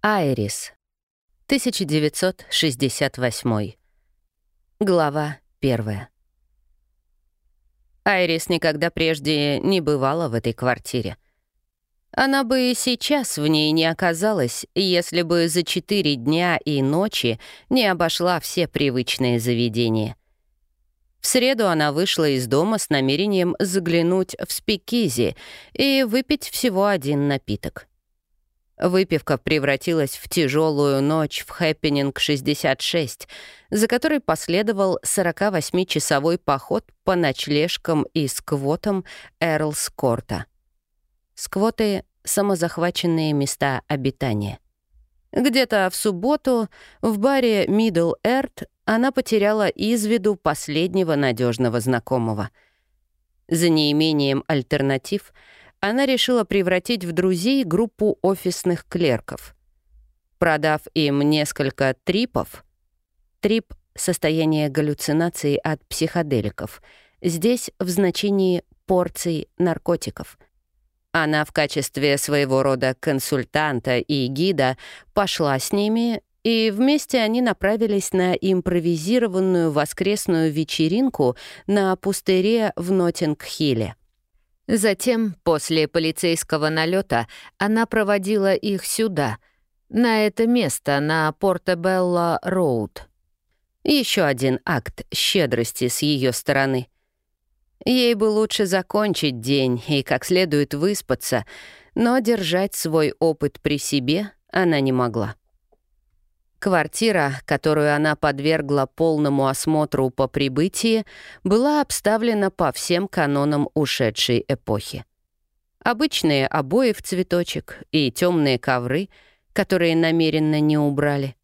Айрис. 1968. Глава первая. Айрис никогда прежде не бывала в этой квартире. Она бы и сейчас в ней не оказалась, если бы за четыре дня и ночи не обошла все привычные заведения. В среду она вышла из дома с намерением заглянуть в спикизи и выпить всего один напиток. Выпивка превратилась в тяжелую ночь в «Хэппининг 66», за которой последовал 48-часовой поход по ночлежкам и сквотам Эрлскорта. Сквоты — самозахваченные места обитания. Где-то в субботу в баре Middle Earth она потеряла из виду последнего надежного знакомого. За неимением альтернатив — она решила превратить в друзей группу офисных клерков. Продав им несколько трипов, трип — состояние галлюцинаций от психоделиков, здесь в значении порций наркотиков. Она в качестве своего рода консультанта и гида пошла с ними, и вместе они направились на импровизированную воскресную вечеринку на пустыре в Нотинг-Хилле. Затем, после полицейского налета, она проводила их сюда, на это место, на Портобелло-Роуд. Еще один акт щедрости с ее стороны. Ей бы лучше закончить день и как следует выспаться, но держать свой опыт при себе она не могла. Квартира, которую она подвергла полному осмотру по прибытии, была обставлена по всем канонам ушедшей эпохи. Обычные обои в цветочек и темные ковры, которые намеренно не убрали.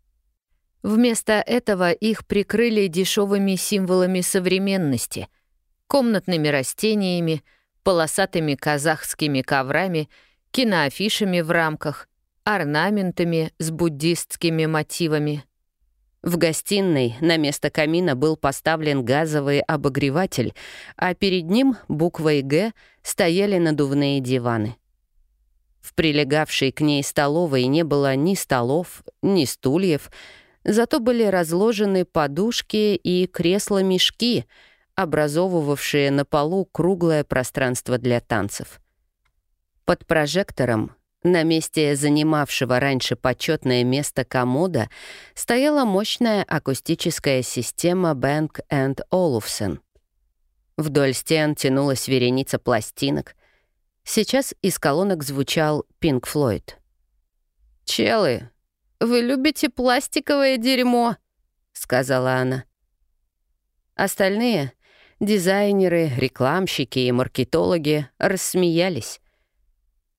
Вместо этого их прикрыли дешевыми символами современности, комнатными растениями, полосатыми казахскими коврами, киноафишами в рамках — орнаментами с буддистскими мотивами. В гостиной на место камина был поставлен газовый обогреватель, а перед ним буквой «Г» стояли надувные диваны. В прилегавшей к ней столовой не было ни столов, ни стульев, зато были разложены подушки и кресла-мешки, образовывавшие на полу круглое пространство для танцев. Под прожектором на месте занимавшего раньше почетное место комода стояла мощная акустическая система Bank Olufsen. Вдоль стен тянулась вереница пластинок. Сейчас из колонок звучал Pink Floyd. «Челы, вы любите пластиковое дерьмо?» — сказала она. Остальные — дизайнеры, рекламщики и маркетологи — рассмеялись.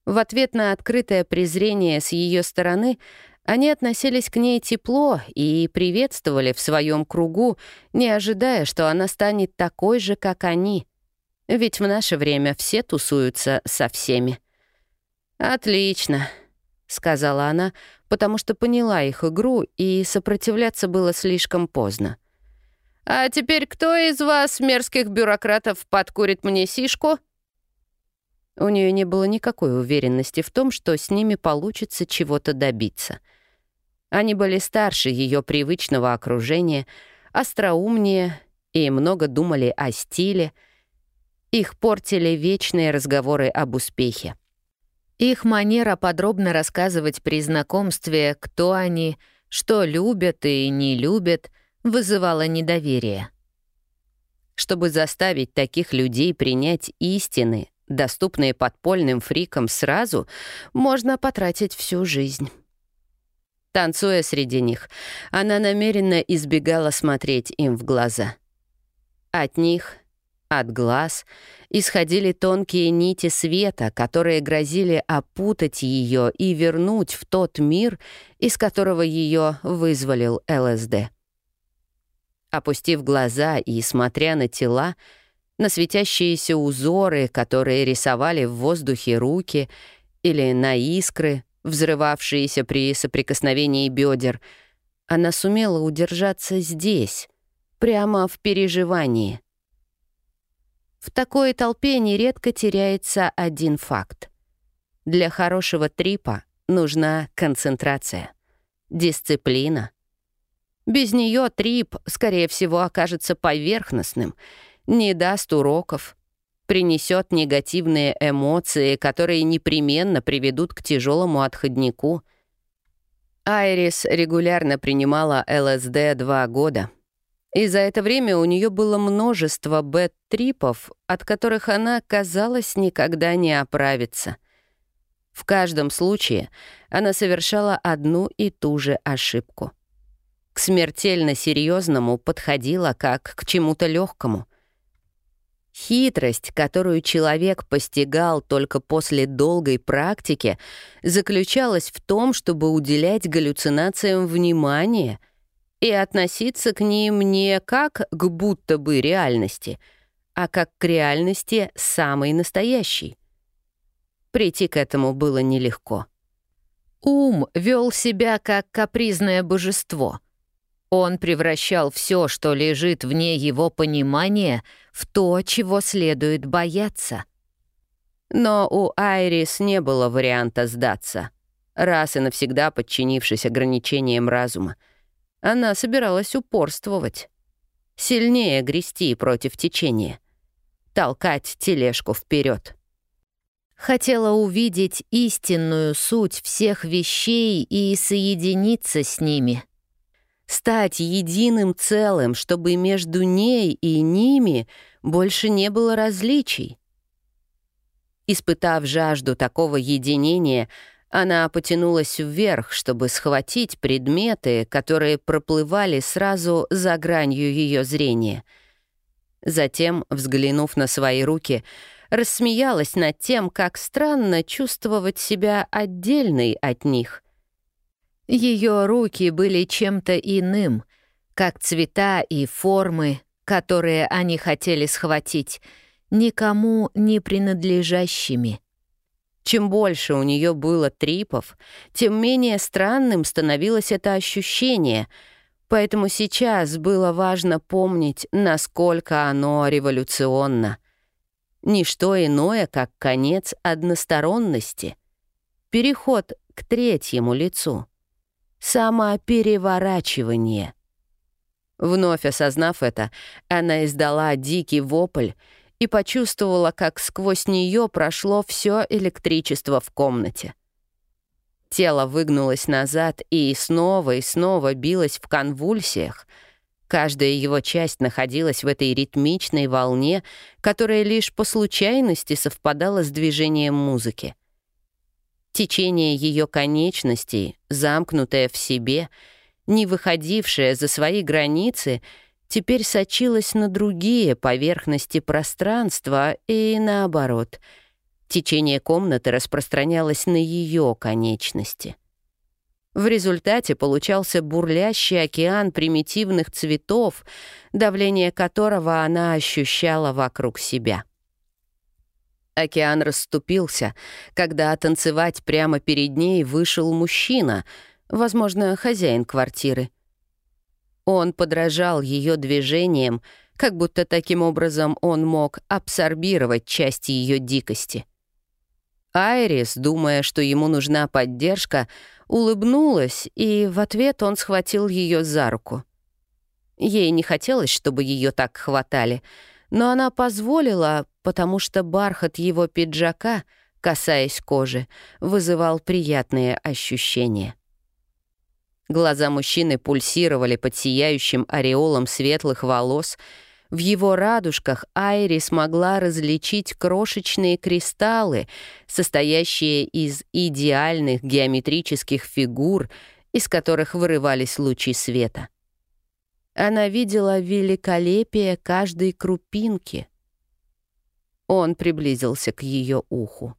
В ответ на открытое презрение с ее стороны они относились к ней тепло и приветствовали в своем кругу, не ожидая, что она станет такой же, как они. Ведь в наше время все тусуются со всеми. «Отлично», — сказала она, потому что поняла их игру, и сопротивляться было слишком поздно. «А теперь кто из вас, мерзких бюрократов, подкурит мне сишку?» У нее не было никакой уверенности в том, что с ними получится чего-то добиться. Они были старше ее привычного окружения, остроумнее и много думали о стиле. Их портили вечные разговоры об успехе. Их манера подробно рассказывать при знакомстве, кто они, что любят и не любят, вызывала недоверие. Чтобы заставить таких людей принять истины, доступные подпольным фрикам сразу, можно потратить всю жизнь. Танцуя среди них, она намеренно избегала смотреть им в глаза. От них, от глаз, исходили тонкие нити света, которые грозили опутать ее и вернуть в тот мир, из которого ее вызволил ЛСД. Опустив глаза и смотря на тела, на светящиеся узоры, которые рисовали в воздухе руки, или на искры, взрывавшиеся при соприкосновении бедер, она сумела удержаться здесь, прямо в переживании. В такой толпе нередко теряется один факт. Для хорошего трипа нужна концентрация, дисциплина. Без нее трип, скорее всего, окажется поверхностным, не даст уроков, принесет негативные эмоции, которые непременно приведут к тяжелому отходнику. Айрис регулярно принимала ЛСД два года. И за это время у нее было множество бэт-трипов, от которых она, казалось, никогда не оправится. В каждом случае она совершала одну и ту же ошибку. К смертельно серьезному подходила как к чему-то легкому — Хитрость, которую человек постигал только после долгой практики, заключалась в том, чтобы уделять галлюцинациям внимание и относиться к ним не как к будто бы реальности, а как к реальности самой настоящей. Прийти к этому было нелегко. Ум вел себя как капризное божество — он превращал все, что лежит вне его понимания, в то, чего следует бояться. Но у Айрис не было варианта сдаться, раз и навсегда подчинившись ограничениям разума. Она собиралась упорствовать, сильнее грести против течения, толкать тележку вперед. Хотела увидеть истинную суть всех вещей и соединиться с ними — стать единым целым, чтобы между ней и ними больше не было различий. Испытав жажду такого единения, она потянулась вверх, чтобы схватить предметы, которые проплывали сразу за гранью ее зрения. Затем, взглянув на свои руки, рассмеялась над тем, как странно чувствовать себя отдельной от них. Ее руки были чем-то иным, как цвета и формы, которые они хотели схватить, никому не принадлежащими. Чем больше у нее было трипов, тем менее странным становилось это ощущение, поэтому сейчас было важно помнить, насколько оно революционно. Ничто иное, как конец односторонности, переход к третьему лицу — самопереворачивание. Вновь осознав это, она издала дикий вопль и почувствовала, как сквозь нее прошло все электричество в комнате. Тело выгнулось назад и снова и снова билось в конвульсиях. Каждая его часть находилась в этой ритмичной волне, которая лишь по случайности совпадала с движением музыки. Течение ее конечностей, замкнутое в себе, не выходившее за свои границы, теперь сочилось на другие поверхности пространства и наоборот. Течение комнаты распространялось на ее конечности. В результате получался бурлящий океан примитивных цветов, давление которого она ощущала вокруг себя. Океан расступился, когда танцевать прямо перед ней вышел мужчина, возможно, хозяин квартиры. Он подражал ее движениям, как будто таким образом он мог абсорбировать части ее дикости. Айрис, думая, что ему нужна поддержка, улыбнулась, и в ответ он схватил ее за руку. Ей не хотелось, чтобы ее так хватали — но она позволила, потому что бархат его пиджака, касаясь кожи, вызывал приятные ощущения. Глаза мужчины пульсировали под сияющим ореолом светлых волос. В его радужках Айри смогла различить крошечные кристаллы, состоящие из идеальных геометрических фигур, из которых вырывались лучи света. Она видела великолепие каждой крупинки. Он приблизился к ее уху.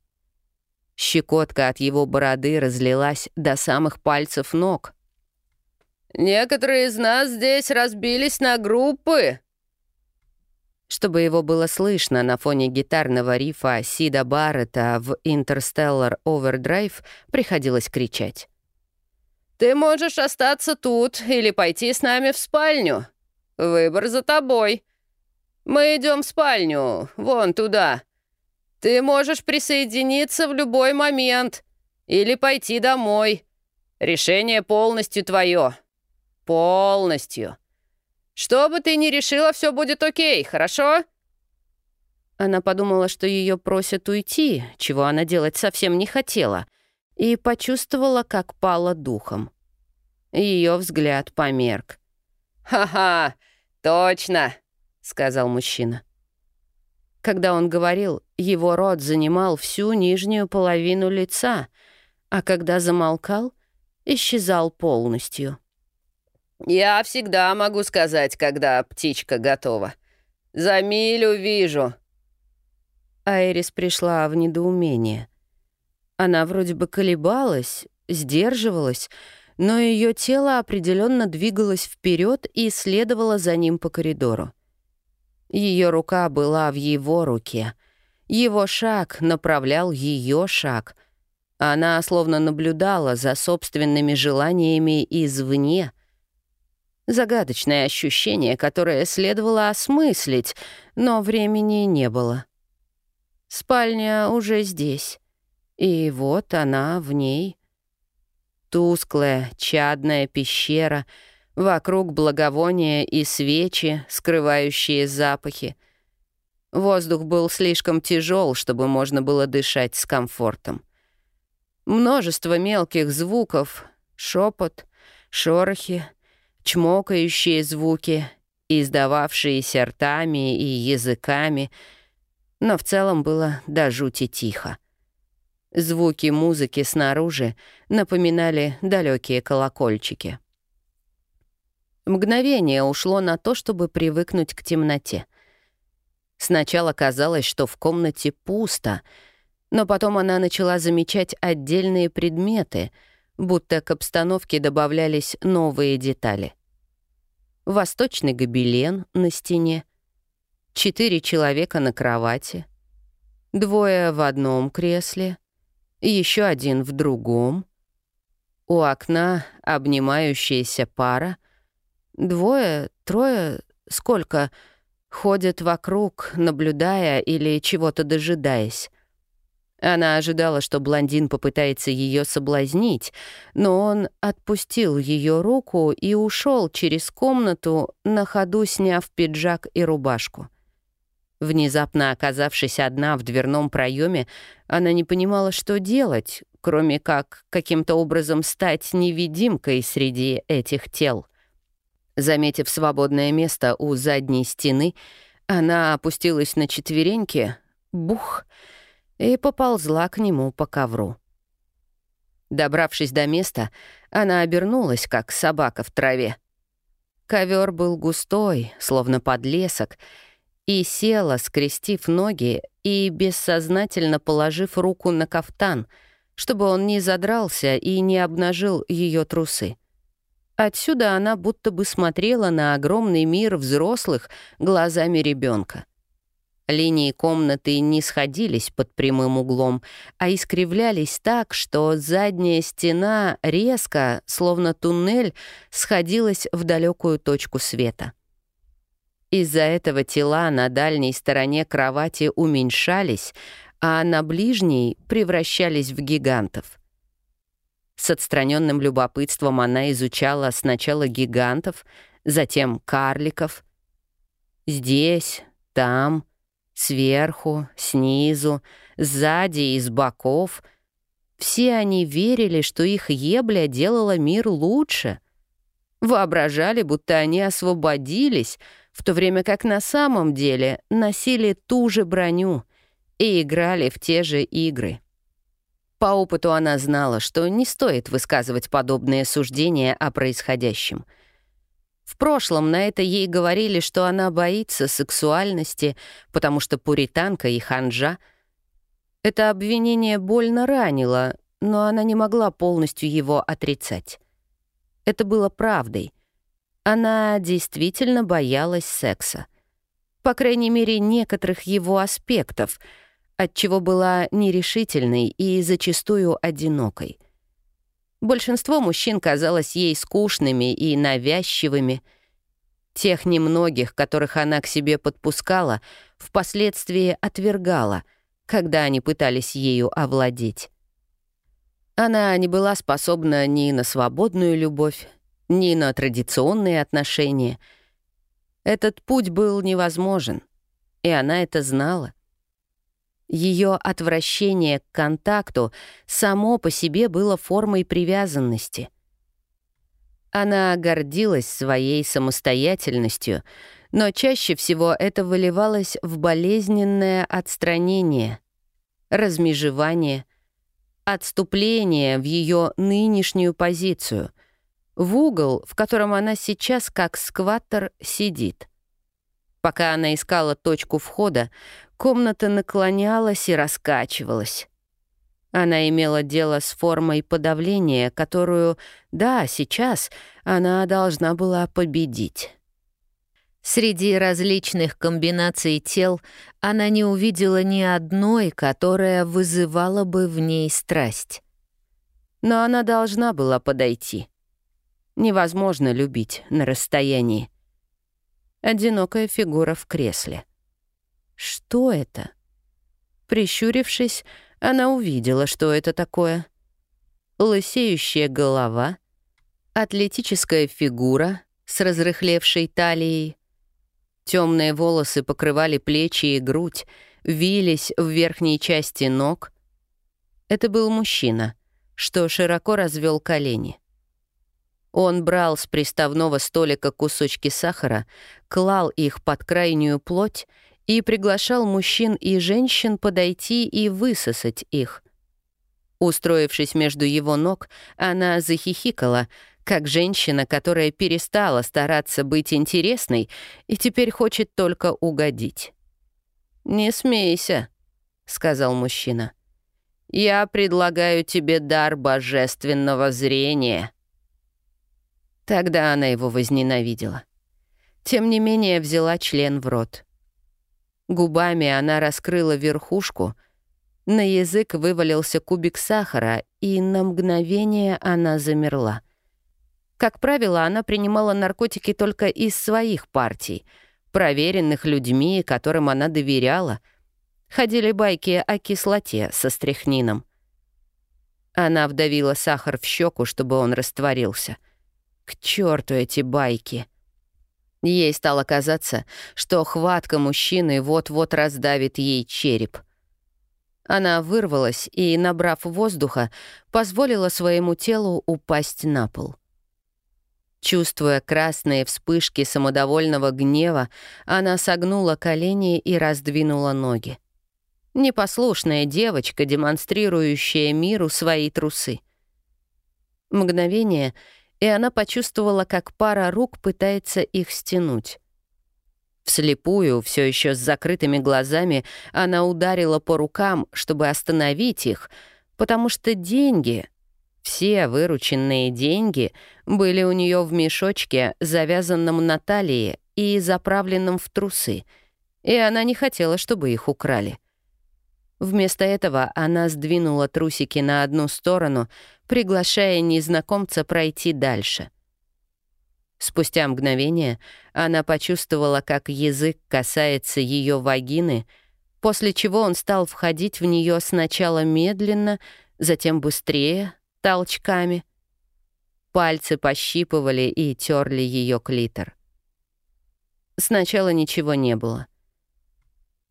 Щекотка от его бороды разлилась до самых пальцев ног. «Некоторые из нас здесь разбились на группы», чтобы его было слышно на фоне гитарного рифа Сида Баррета в «Interstellar Overdrive», приходилось кричать. Ты можешь остаться тут или пойти с нами в спальню. Выбор за тобой. Мы идем в спальню, вон туда. Ты можешь присоединиться в любой момент. или пойти домой. Решение полностью твое. Полностью. Что бы ты ни решила, все будет окей, хорошо?» Она подумала, что ее просят уйти, чего она делать совсем не хотела, и почувствовала, как пала духом. Ее взгляд померк. «Ха-ха, точно!» — сказал мужчина. Когда он говорил, его рот занимал всю нижнюю половину лица, а когда замолкал, исчезал полностью. «Я всегда могу сказать, когда птичка готова. За милю вижу». Айрис пришла в недоумение. Она вроде бы колебалась, сдерживалась, но ее тело определенно двигалось вперед и следовало за ним по коридору. Ее рука была в его руке. Его шаг направлял ее шаг. Она словно наблюдала за собственными желаниями извне. Загадочное ощущение, которое следовало осмыслить, но времени не было. Спальня уже здесь. И вот она в ней. Тусклая, чадная пещера, вокруг благовония и свечи, скрывающие запахи. Воздух был слишком тяжел, чтобы можно было дышать с комфортом. Множество мелких звуков, шепот, шорохи, чмокающие звуки, издававшиеся ртами и языками, но в целом было до жути тихо. Звуки музыки снаружи напоминали далекие колокольчики. Мгновение ушло на то, чтобы привыкнуть к темноте. Сначала казалось, что в комнате пусто, но потом она начала замечать отдельные предметы, будто к обстановке добавлялись новые детали. Восточный гобелен на стене, четыре человека на кровати, двое в одном кресле — еще один в другом. У окна обнимающаяся пара. Двое, трое, сколько ходят вокруг, наблюдая или чего-то дожидаясь. Она ожидала, что блондин попытается ее соблазнить, но он отпустил ее руку и ушел через комнату, на ходу сняв пиджак и рубашку. Внезапно оказавшись одна в дверном проеме, она не понимала, что делать, кроме как каким-то образом стать невидимкой среди этих тел. Заметив свободное место у задней стены, она опустилась на четвереньки, бух, и поползла к нему по ковру. Добравшись до места, она обернулась, как собака в траве. Ковер был густой, словно подлесок, и села, скрестив ноги и бессознательно положив руку на кафтан, чтобы он не задрался и не обнажил ее трусы. Отсюда она будто бы смотрела на огромный мир взрослых глазами ребенка. Линии комнаты не сходились под прямым углом, а искривлялись так, что задняя стена резко, словно туннель, сходилась в далекую точку света. Из-за этого тела на дальней стороне кровати уменьшались, а на ближней превращались в гигантов. С отстраненным любопытством она изучала сначала гигантов, затем карликов. Здесь, там, сверху, снизу, сзади и с боков. Все они верили, что их ебля делала мир лучше. Воображали, будто они освободились — в то время как на самом деле носили ту же броню и играли в те же игры. По опыту она знала, что не стоит высказывать подобные суждения о происходящем. В прошлом на это ей говорили, что она боится сексуальности, потому что пуританка и ханжа. Это обвинение больно ранило, но она не могла полностью его отрицать. Это было правдой, она действительно боялась секса. По крайней мере, некоторых его аспектов, отчего была нерешительной и зачастую одинокой. Большинство мужчин казалось ей скучными и навязчивыми. Тех немногих, которых она к себе подпускала, впоследствии отвергала, когда они пытались ею овладеть. Она не была способна ни на свободную любовь, ни на традиционные отношения. Этот путь был невозможен, и она это знала. Ее отвращение к контакту само по себе было формой привязанности. Она гордилась своей самостоятельностью, но чаще всего это выливалось в болезненное отстранение, размежевание, отступление в ее нынешнюю позицию, в угол, в котором она сейчас как скваттер сидит. Пока она искала точку входа, Комната наклонялась и раскачивалась. Она имела дело с формой подавления, которую, да, сейчас она должна была победить. Среди различных комбинаций тел она не увидела ни одной, которая вызывала бы в ней страсть. Но она должна была подойти. Невозможно любить на расстоянии. Одинокая фигура в кресле — что это? Прищурившись, она увидела, что это такое. Лысеющая голова, атлетическая фигура с разрыхлевшей талией. Темные волосы покрывали плечи и грудь, вились в верхней части ног. Это был мужчина, что широко развел колени. Он брал с приставного столика кусочки сахара, клал их под крайнюю плоть и приглашал мужчин и женщин подойти и высосать их. Устроившись между его ног, она захихикала, как женщина, которая перестала стараться быть интересной и теперь хочет только угодить. «Не смейся», — сказал мужчина. «Я предлагаю тебе дар божественного зрения». Тогда она его возненавидела. Тем не менее взяла член в рот. Губами она раскрыла верхушку, на язык вывалился кубик сахара, и на мгновение она замерла. Как правило, она принимала наркотики только из своих партий, проверенных людьми, которым она доверяла. Ходили байки о кислоте со стряхнином. Она вдавила сахар в щеку, чтобы он растворился. К черту эти байки! Ей стало казаться, что хватка мужчины вот-вот раздавит ей череп. Она вырвалась и, набрав воздуха, позволила своему телу упасть на пол. Чувствуя красные вспышки самодовольного гнева, она согнула колени и раздвинула ноги. Непослушная девочка, демонстрирующая миру свои трусы. Мгновение — и она почувствовала, как пара рук пытается их стянуть. Вслепую, все еще с закрытыми глазами, она ударила по рукам, чтобы остановить их, потому что деньги, все вырученные деньги, были у нее в мешочке, завязанном на талии и заправленном в трусы, и она не хотела, чтобы их украли. Вместо этого она сдвинула трусики на одну сторону, приглашая незнакомца пройти дальше. Спустя мгновение она почувствовала, как язык касается ее вагины, после чего он стал входить в нее сначала медленно, затем быстрее, толчками. Пальцы пощипывали и терли ее клитор. Сначала ничего не было —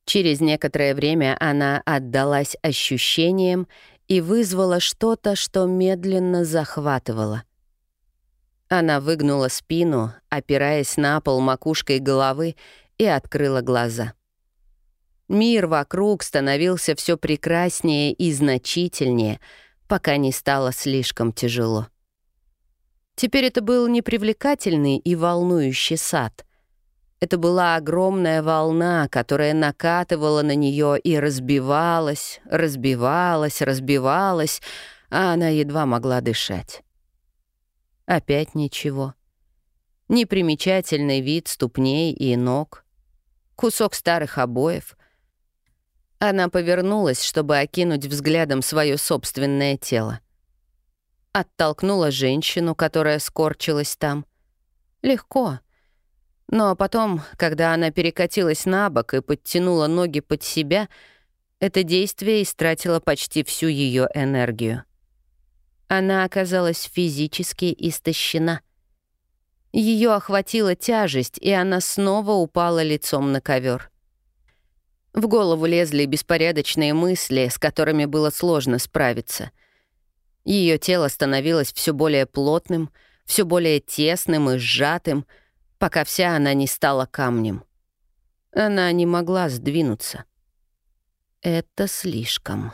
Через некоторое время она отдалась ощущениям и вызвала что-то, что медленно захватывало. Она выгнула спину, опираясь на пол макушкой головы, и открыла глаза. Мир вокруг становился все прекраснее и значительнее, пока не стало слишком тяжело. Теперь это был непривлекательный и волнующий сад — это была огромная волна, которая накатывала на нее и разбивалась, разбивалась, разбивалась, а она едва могла дышать. Опять ничего. Непримечательный вид ступней и ног. Кусок старых обоев. Она повернулась, чтобы окинуть взглядом свое собственное тело. Оттолкнула женщину, которая скорчилась там. Легко — но потом, когда она перекатилась на бок и подтянула ноги под себя, это действие истратило почти всю ее энергию. она оказалась физически истощена. Ее охватила тяжесть, и она снова упала лицом на ковер. В голову лезли беспорядочные мысли, с которыми было сложно справиться. Ее тело становилось все более плотным, все более тесным и сжатым, пока вся она не стала камнем. Она не могла сдвинуться. Это слишком.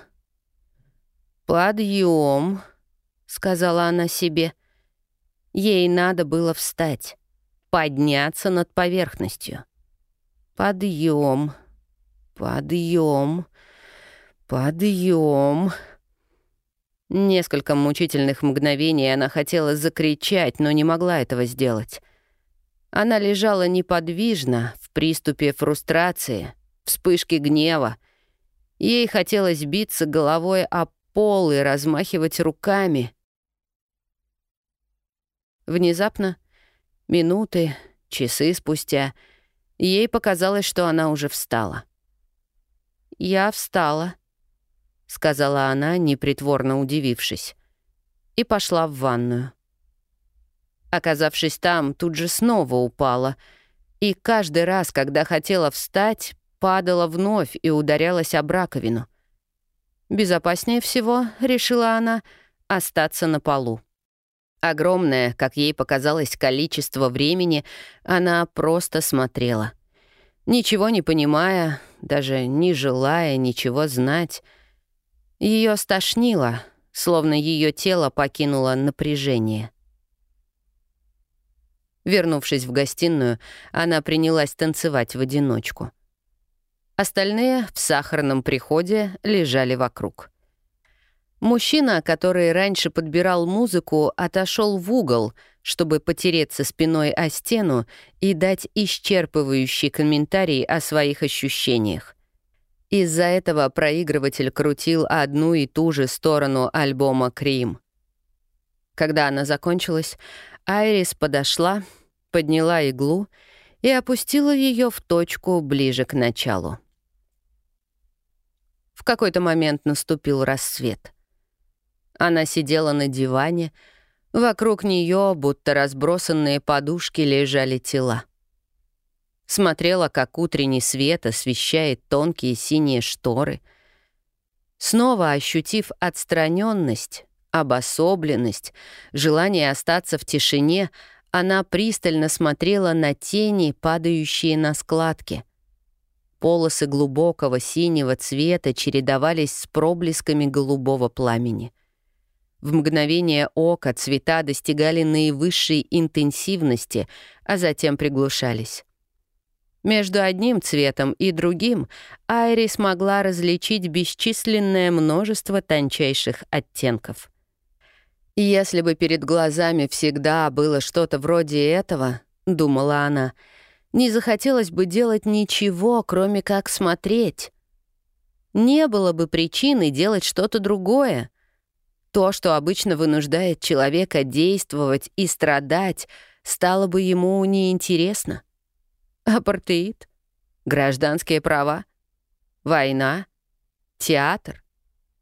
«Подъем», — сказала она себе. Ей надо было встать, подняться над поверхностью. «Подъем, подъем, подъем». Несколько мучительных мгновений она хотела закричать, но не могла этого сделать. Она лежала неподвижно, в приступе фрустрации, вспышке гнева. Ей хотелось биться головой о пол и размахивать руками. Внезапно, минуты, часы спустя, ей показалось, что она уже встала. «Я встала», — сказала она, непритворно удивившись, и пошла в ванную. Оказавшись там, тут же снова упала, и каждый раз, когда хотела встать, падала вновь и ударялась об раковину. Безопаснее всего, решила она, остаться на полу. Огромное, как ей показалось, количество времени она просто смотрела. Ничего не понимая, даже не желая ничего знать. Ее стошнило, словно ее тело покинуло напряжение. Вернувшись в гостиную, она принялась танцевать в одиночку — Остальные в сахарном приходе лежали вокруг. Мужчина, который раньше подбирал музыку, отошел в угол, чтобы потереться спиной о стену и дать исчерпывающий комментарий о своих ощущениях. Из-за этого проигрыватель крутил одну и ту же сторону альбома «Крим». Когда она закончилась, Айрис подошла, подняла иглу и опустила ее в точку ближе к началу. В какой-то момент наступил рассвет. Она сидела на диване, вокруг нее, будто разбросанные подушки, лежали тела. Смотрела, как утренний свет освещает тонкие синие шторы. Снова ощутив отстраненность, обособленность, желание остаться в тишине, она пристально смотрела на тени, падающие на складки — Полосы глубокого синего цвета чередовались с проблесками голубого пламени. В мгновение ока цвета достигали наивысшей интенсивности, а затем приглушались. Между одним цветом и другим Айри смогла различить бесчисленное множество тончайших оттенков. «Если бы перед глазами всегда было что-то вроде этого», — думала она, — не захотелось бы делать ничего, кроме как смотреть. Не было бы причины делать что-то другое. То, что обычно вынуждает человека действовать и страдать, стало бы ему неинтересно. Апартеид, гражданские права, война, театр,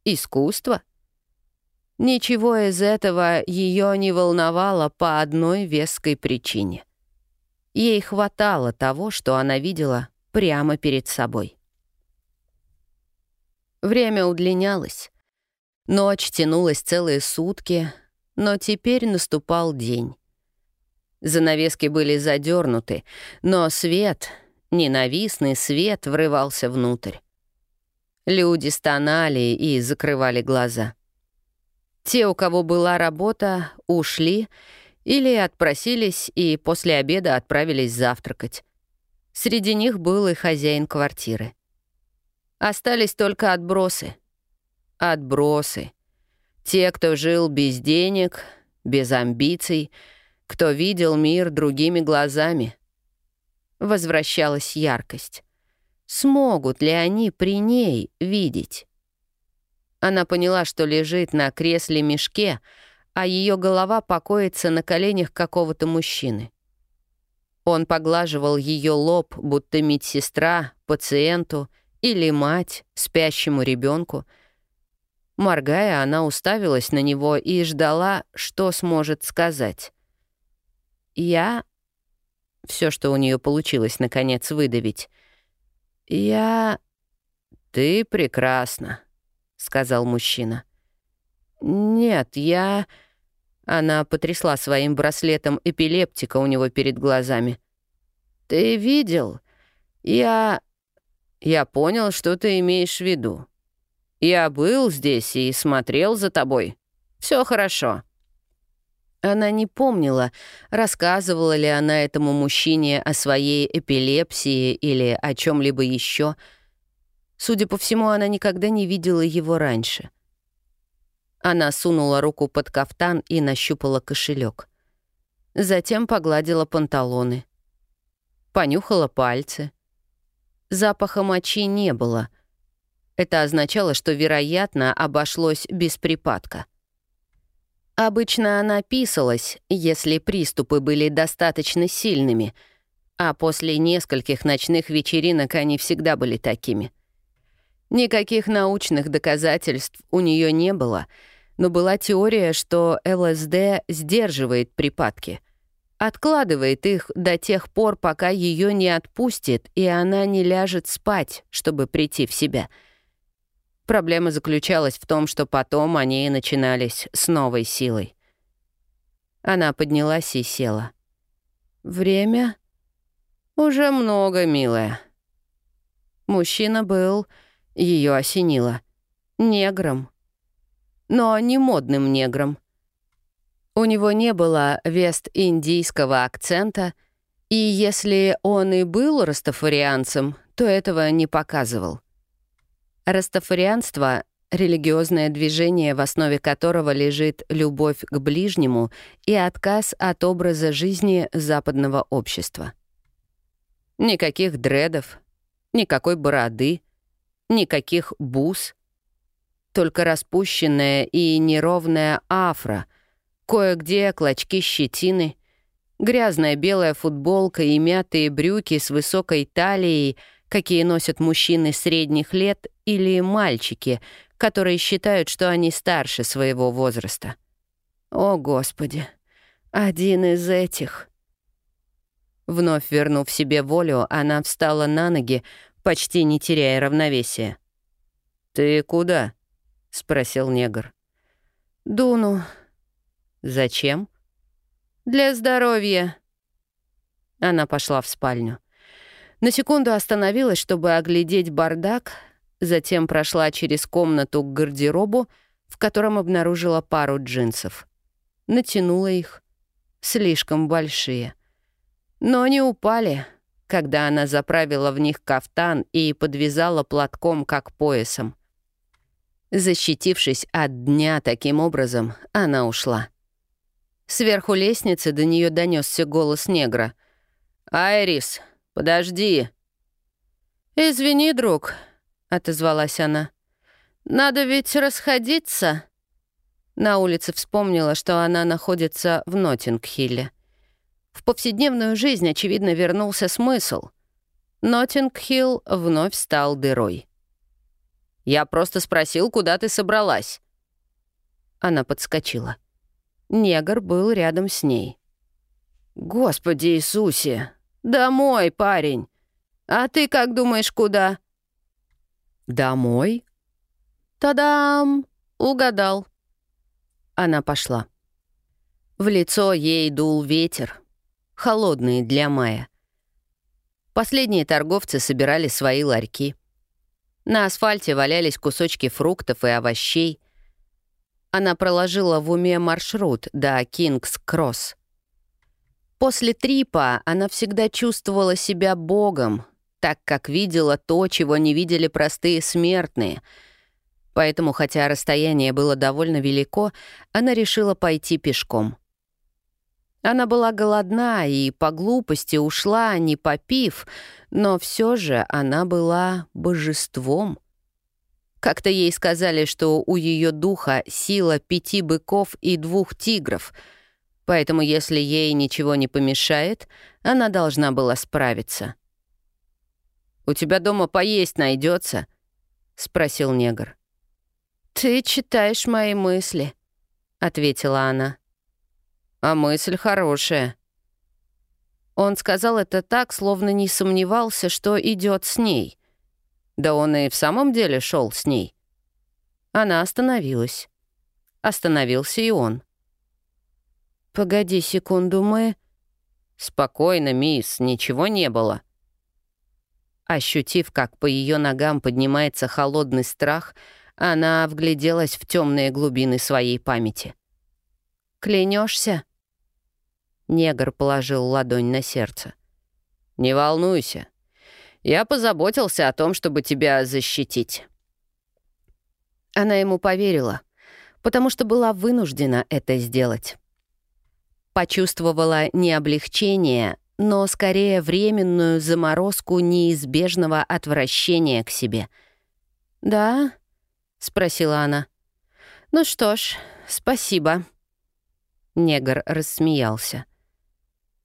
искусство. Ничего из этого ее не волновало по одной веской причине. Ей хватало того, что она видела прямо перед собой. Время удлинялось. Ночь тянулась целые сутки, но теперь наступал день. Занавески были задернуты, но свет, ненавистный свет, врывался внутрь. Люди стонали и закрывали глаза. Те, у кого была работа, ушли — или отпросились и после обеда отправились завтракать. Среди них был и хозяин квартиры. Остались только отбросы. Отбросы. Те, кто жил без денег, без амбиций, кто видел мир другими глазами. Возвращалась яркость. Смогут ли они при ней видеть? Она поняла, что лежит на кресле-мешке, а ее голова покоится на коленях какого-то мужчины. Он поглаживал ее лоб, будто медсестра, пациенту или мать, спящему ребенку. Моргая, она уставилась на него и ждала, что сможет сказать. «Я...» Все, что у нее получилось, наконец, выдавить. «Я...» «Ты прекрасна», — сказал мужчина. «Нет, я...» Она потрясла своим браслетом эпилептика у него перед глазами. «Ты видел? Я...» «Я понял, что ты имеешь в виду. Я был здесь и смотрел за тобой. Все хорошо». Она не помнила, рассказывала ли она этому мужчине о своей эпилепсии или о чем либо еще. Судя по всему, она никогда не видела его раньше. Она сунула руку под кафтан и нащупала кошелек. Затем погладила панталоны. Понюхала пальцы. Запаха мочи не было. Это означало, что, вероятно, обошлось без припадка. Обычно она писалась, если приступы были достаточно сильными, а после нескольких ночных вечеринок они всегда были такими. Никаких научных доказательств у нее не было, но была теория, что ЛСД сдерживает припадки, откладывает их до тех пор, пока ее не отпустит, и она не ляжет спать, чтобы прийти в себя — Проблема заключалась в том, что потом они начинались с новой силой. Она поднялась и села. «Время?» «Уже много, милая». Мужчина был, ее осенило, негром. Но не модным негром. У него не было вест-индийского акцента, и если он и был растафарианцем, то этого не показывал. Растафарианство — религиозное движение, в основе которого лежит любовь к ближнему и отказ от образа жизни западного общества. Никаких дредов, никакой бороды, никаких бус, только распущенная и неровная афра, кое-где клочки щетины, грязная белая футболка и мятые брюки с высокой талией — какие носят мужчины средних лет или мальчики, которые считают, что они старше своего возраста. О, Господи, один из этих. Вновь вернув себе волю, она встала на ноги, почти не теряя равновесия. «Ты куда?» — спросил негр. «Дуну». «Зачем?» «Для здоровья». Она пошла в спальню. На секунду остановилась, чтобы оглядеть бардак, затем прошла через комнату к гардеробу, в котором обнаружила пару джинсов. Натянула их. Слишком большие. Но они упали, когда она заправила в них кафтан и подвязала платком, как поясом. Защитившись от дня таким образом, она ушла. Сверху лестницы до нее донесся голос негра. «Айрис, «Подожди». «Извини, друг», — отозвалась она. «Надо ведь расходиться». На улице вспомнила, что она находится в Ноттинг-Хилле. В повседневную жизнь, очевидно, вернулся смысл. Ноттинг-Хилл вновь стал дырой. «Я просто спросил, куда ты собралась». Она подскочила. Негр был рядом с ней. «Господи Иисусе!» «Домой, парень. А ты как думаешь, куда?» «Домой?» «Та-дам! Угадал». Она пошла. В лицо ей дул ветер, холодный для мая. Последние торговцы собирали свои ларьки. На асфальте валялись кусочки фруктов и овощей. Она проложила в уме маршрут до Кингс-Кросс. После трипа она всегда чувствовала себя богом, так как видела то, чего не видели простые смертные. Поэтому, хотя расстояние было довольно велико, она решила пойти пешком. Она была голодна и по глупости ушла, не попив, но все же она была божеством. Как-то ей сказали, что у ее духа сила пяти быков и двух тигров — поэтому если ей ничего не помешает, она должна была справиться. «У тебя дома поесть найдется? спросил негр. «Ты читаешь мои мысли», — ответила она. «А мысль хорошая». Он сказал это так, словно не сомневался, что идет с ней. Да он и в самом деле шел с ней. Она остановилась. Остановился и он. «Погоди секунду, мы...» «Спокойно, мисс, ничего не было». Ощутив, как по ее ногам поднимается холодный страх, она вгляделась в темные глубины своей памяти. Клянешься? Негр положил ладонь на сердце. «Не волнуйся. Я позаботился о том, чтобы тебя защитить». Она ему поверила, потому что была вынуждена это сделать. Почувствовала не облегчение, но скорее временную заморозку неизбежного отвращения к себе. «Да?» — спросила она. «Ну что ж, спасибо». Негр рассмеялся.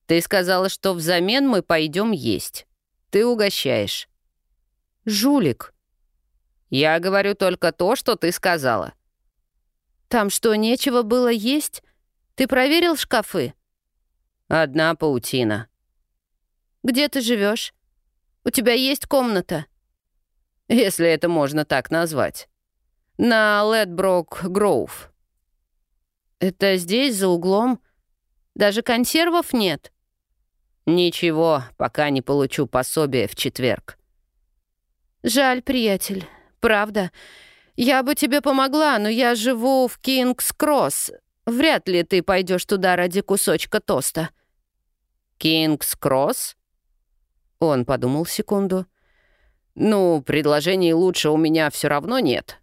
«Ты сказала, что взамен мы пойдем есть. Ты угощаешь». «Жулик». «Я говорю только то, что ты сказала». «Там что, нечего было есть? Ты проверил шкафы?» «Одна паутина». «Где ты живешь? У тебя есть комната?» «Если это можно так назвать. На Ледброк Гроув». «Это здесь, за углом? Даже консервов нет?» «Ничего, пока не получу пособие в четверг». «Жаль, приятель, правда. Я бы тебе помогла, но я живу в Кингс-Кросс. Вряд ли ты пойдешь туда ради кусочка тоста». «Кингс-Кросс?» Он подумал секунду. «Ну, предложений лучше у меня все равно нет».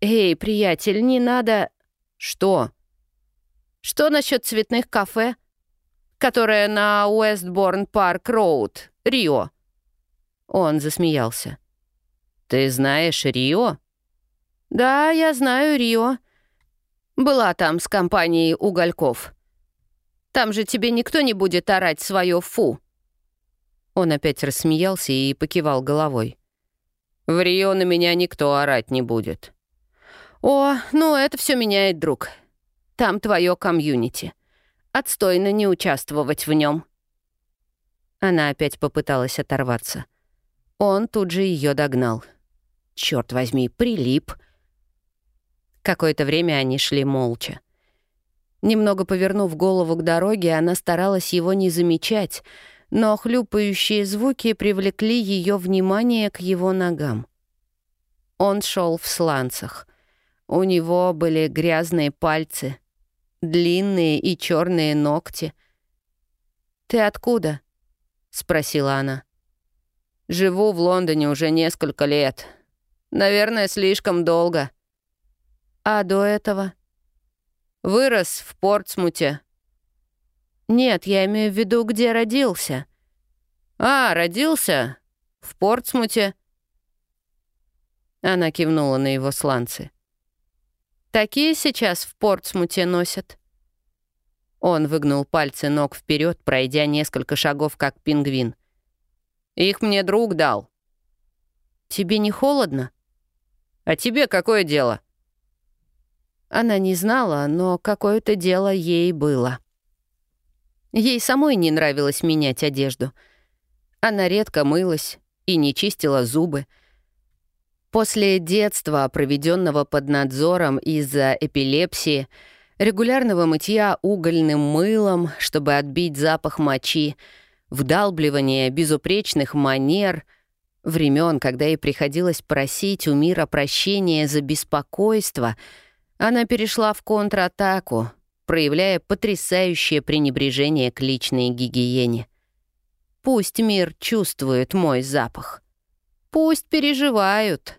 «Эй, приятель, не надо...» «Что?» «Что насчет цветных кафе?» «Которое на Уэстборн Парк Роуд, Рио». Он засмеялся. «Ты знаешь Рио?» «Да, я знаю Рио. Была там с компанией угольков. Там же тебе никто не будет орать свое «фу». Он опять рассмеялся и покивал головой. «В Рио на меня никто орать не будет». «О, ну это все меняет, друг. Там твое комьюнити. Отстойно не участвовать в нем. Она опять попыталась оторваться. Он тут же ее догнал. Черт возьми, прилип. Какое-то время они шли молча. Немного повернув голову к дороге, она старалась его не замечать, но хлюпающие звуки привлекли ее внимание к его ногам. Он шел в сланцах. У него были грязные пальцы, длинные и черные ногти. «Ты откуда?» — спросила она. «Живу в Лондоне уже несколько лет. Наверное, слишком долго». «А до этого?» «Вырос в Портсмуте». «Нет, я имею в виду, где родился». «А, родился? В Портсмуте?» Она кивнула на его сланцы. Такие сейчас в Портсмуте носят». Он выгнул пальцы ног вперед, пройдя несколько шагов, как пингвин. «Их мне друг дал». «Тебе не холодно?» «А тебе какое дело?» Она не знала, но какое-то дело ей было. Ей самой не нравилось менять одежду. Она редко мылась и не чистила зубы, После детства, проведенного под надзором из-за эпилепсии, регулярного мытья угольным мылом, чтобы отбить запах мочи, вдалбливания безупречных манер, времен, когда ей приходилось просить у мира прощения за беспокойство, она перешла в контратаку, проявляя потрясающее пренебрежение к личной гигиене. Пусть мир чувствует мой запах. Пусть переживают.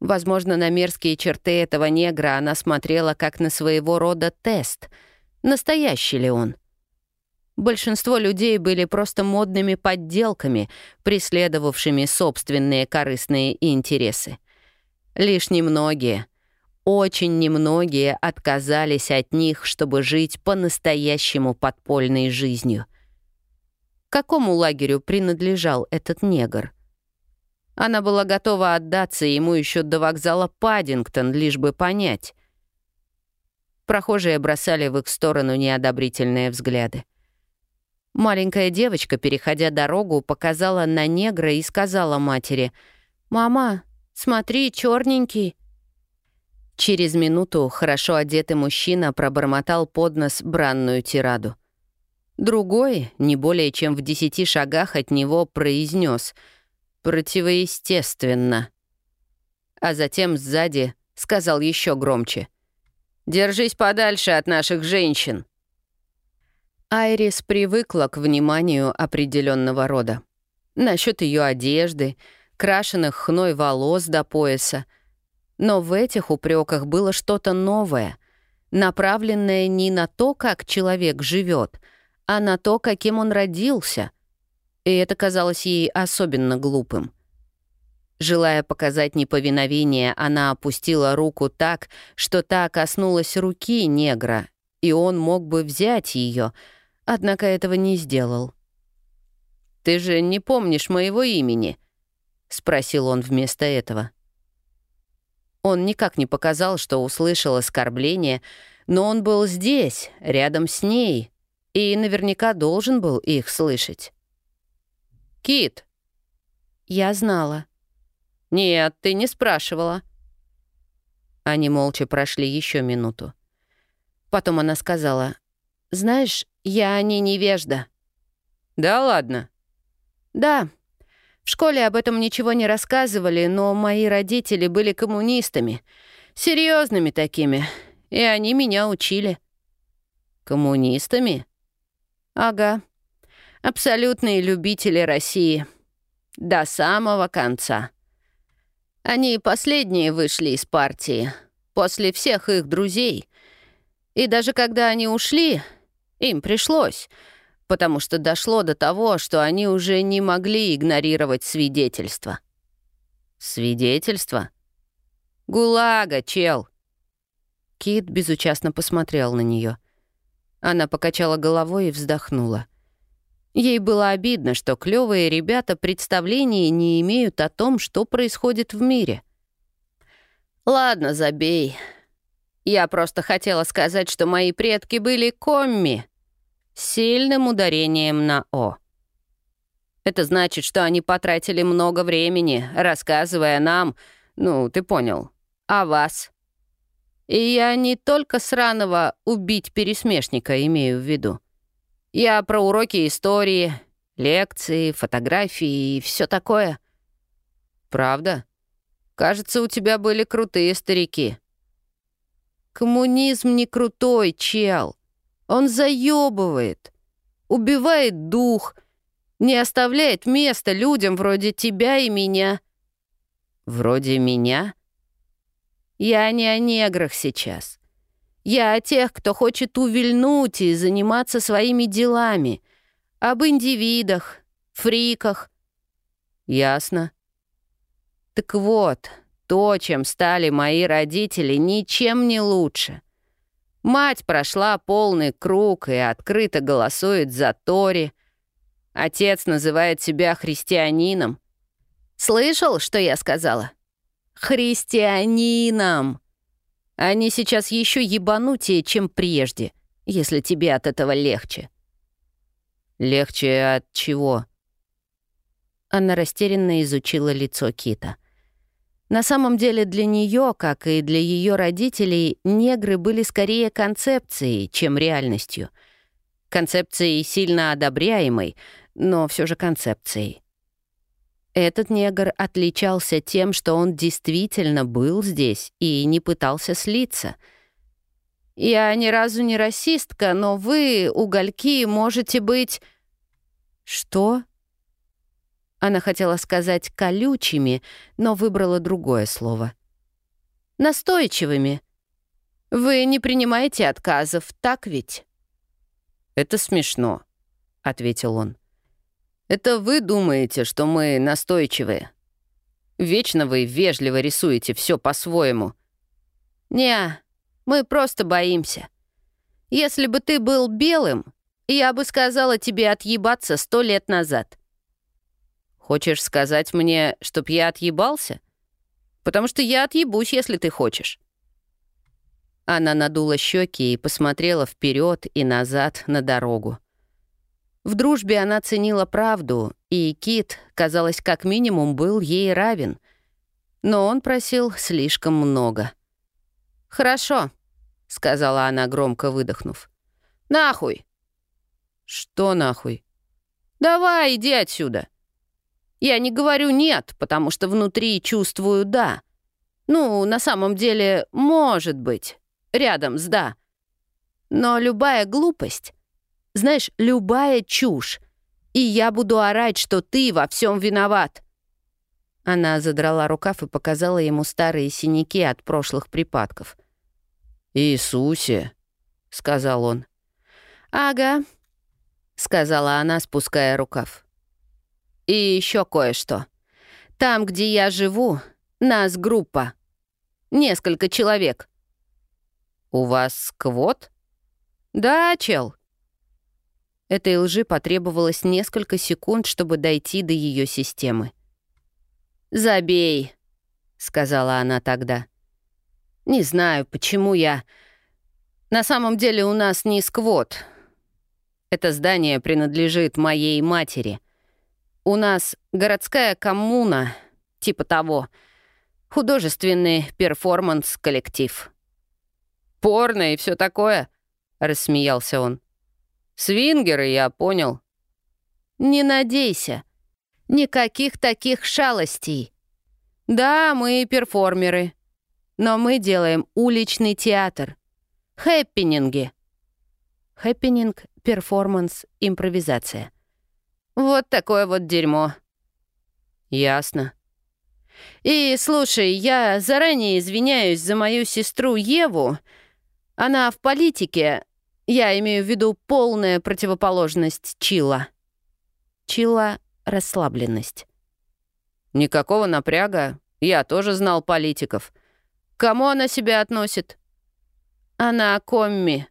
Возможно, на мерзкие черты этого негра она смотрела как на своего рода тест. Настоящий ли он? Большинство людей были просто модными подделками, преследовавшими собственные корыстные интересы. Лишь немногие, очень немногие отказались от них, чтобы жить по-настоящему подпольной жизнью. Какому лагерю принадлежал этот негр? Она была готова отдаться ему еще до вокзала Паддингтон, лишь бы понять. Прохожие бросали в их сторону неодобрительные взгляды. Маленькая девочка, переходя дорогу, показала на негра и сказала матери, «Мама, смотри, черненький». Через минуту хорошо одетый мужчина пробормотал под нос бранную тираду. Другой, не более чем в десяти шагах от него, произнес «противоестественно». А затем сзади сказал еще громче «Держись подальше от наших женщин». Айрис привыкла к вниманию определенного рода. Насчет ее одежды, крашенных хной волос до пояса. Но в этих упреках было что-то новое, направленное не на то, как человек живет, а на то, каким он родился. И это казалось ей особенно глупым. Желая показать неповиновение, она опустила руку так, что та коснулась руки негра, и он мог бы взять ее — однако этого не сделал. «Ты же не помнишь моего имени?» — спросил он вместо этого. Он никак не показал, что услышал оскорбление, но он был здесь, рядом с ней, и наверняка должен был их слышать. «Кит!» «Я знала». «Нет, ты не спрашивала». Они молча прошли еще минуту. Потом она сказала, «Знаешь, я не невежда». «Да ладно?» «Да. В школе об этом ничего не рассказывали, но мои родители были коммунистами. серьезными такими. И они меня учили». «Коммунистами?» «Ага. Абсолютные любители России. До самого конца. Они последние вышли из партии, после всех их друзей. И даже когда они ушли, им пришлось, потому что дошло до того, что они уже не могли игнорировать свидетельства. Свидетельства? Гулага, чел. Кит безучастно посмотрел на нее. Она покачала головой и вздохнула. Ей было обидно, что клевые ребята представления не имеют о том, что происходит в мире. «Ладно, забей. Я просто хотела сказать, что мои предки были комми. Сильным ударением на «о». Это значит, что они потратили много времени, рассказывая нам, ну, ты понял, о вас. И я не только сраного «убить пересмешника» имею в виду. Я про уроки истории, лекции, фотографии и все такое. Правда? Кажется, у тебя были крутые старики. Коммунизм не крутой, чел. Он заебывает, убивает дух, не оставляет места людям вроде тебя и меня. Вроде меня? Я не о неграх сейчас. Я о тех, кто хочет увильнуть и заниматься своими делами. Об индивидах, фриках. Ясно. Так вот, то, чем стали мои родители, ничем не лучше. Мать прошла полный круг и открыто голосует за Тори. Отец называет себя христианином. Слышал, что я сказала? Христианином. Они сейчас еще ебанутее, чем прежде, если тебе от этого легче. Легче от чего? Она растерянно изучила лицо Кита — на самом деле для нее, как и для ее родителей, негры были скорее концепцией, чем реальностью. Концепцией сильно одобряемой, но все же концепцией. Этот негр отличался тем, что он действительно был здесь и не пытался слиться. «Я ни разу не расистка, но вы, угольки, можете быть...» «Что?» Она хотела сказать «колючими», но выбрала другое слово. «Настойчивыми. Вы не принимаете отказов, так ведь?» «Это смешно», — ответил он. «Это вы думаете, что мы настойчивые? Вечно вы вежливо рисуете все по-своему». «Не, мы просто боимся. Если бы ты был белым, я бы сказала тебе отъебаться сто лет назад». Хочешь сказать мне, чтоб я отъебался? Потому что я отъебусь, если ты хочешь». Она надула щеки и посмотрела вперед и назад на дорогу. В дружбе она ценила правду, и Кит, казалось, как минимум был ей равен. Но он просил слишком много. «Хорошо», — сказала она, громко выдохнув. «Нахуй!» «Что нахуй?» «Давай, иди отсюда!» Я не говорю «нет», потому что внутри чувствую «да». Ну, на самом деле, может быть, рядом с «да». Но любая глупость, знаешь, любая чушь, и я буду орать, что ты во всем виноват. Она задрала рукав и показала ему старые синяки от прошлых припадков. «Иисусе», — сказал он. «Ага», — сказала она, спуская рукав. И еще кое-что. Там, где я живу, нас группа. Несколько человек. У вас сквот? Да, чел. Этой лжи потребовалось несколько секунд, чтобы дойти до ее системы. «Забей», — сказала она тогда. «Не знаю, почему я... На самом деле у нас не сквот. Это здание принадлежит моей матери. У нас городская коммуна, типа того. Художественный перформанс-коллектив. «Порно и все такое», — рассмеялся он. «Свингеры, я понял». «Не надейся. Никаких таких шалостей. Да, мы перформеры, но мы делаем уличный театр. Хэппенинги». Хэппенинг, перформанс, импровизация. Вот такое вот дерьмо. Ясно. И слушай, я заранее извиняюсь за мою сестру Еву. Она в политике. Я имею в виду полная противоположность Чила. Чила — расслабленность. Никакого напряга. Я тоже знал политиков. Кому она себя относит? Она комми.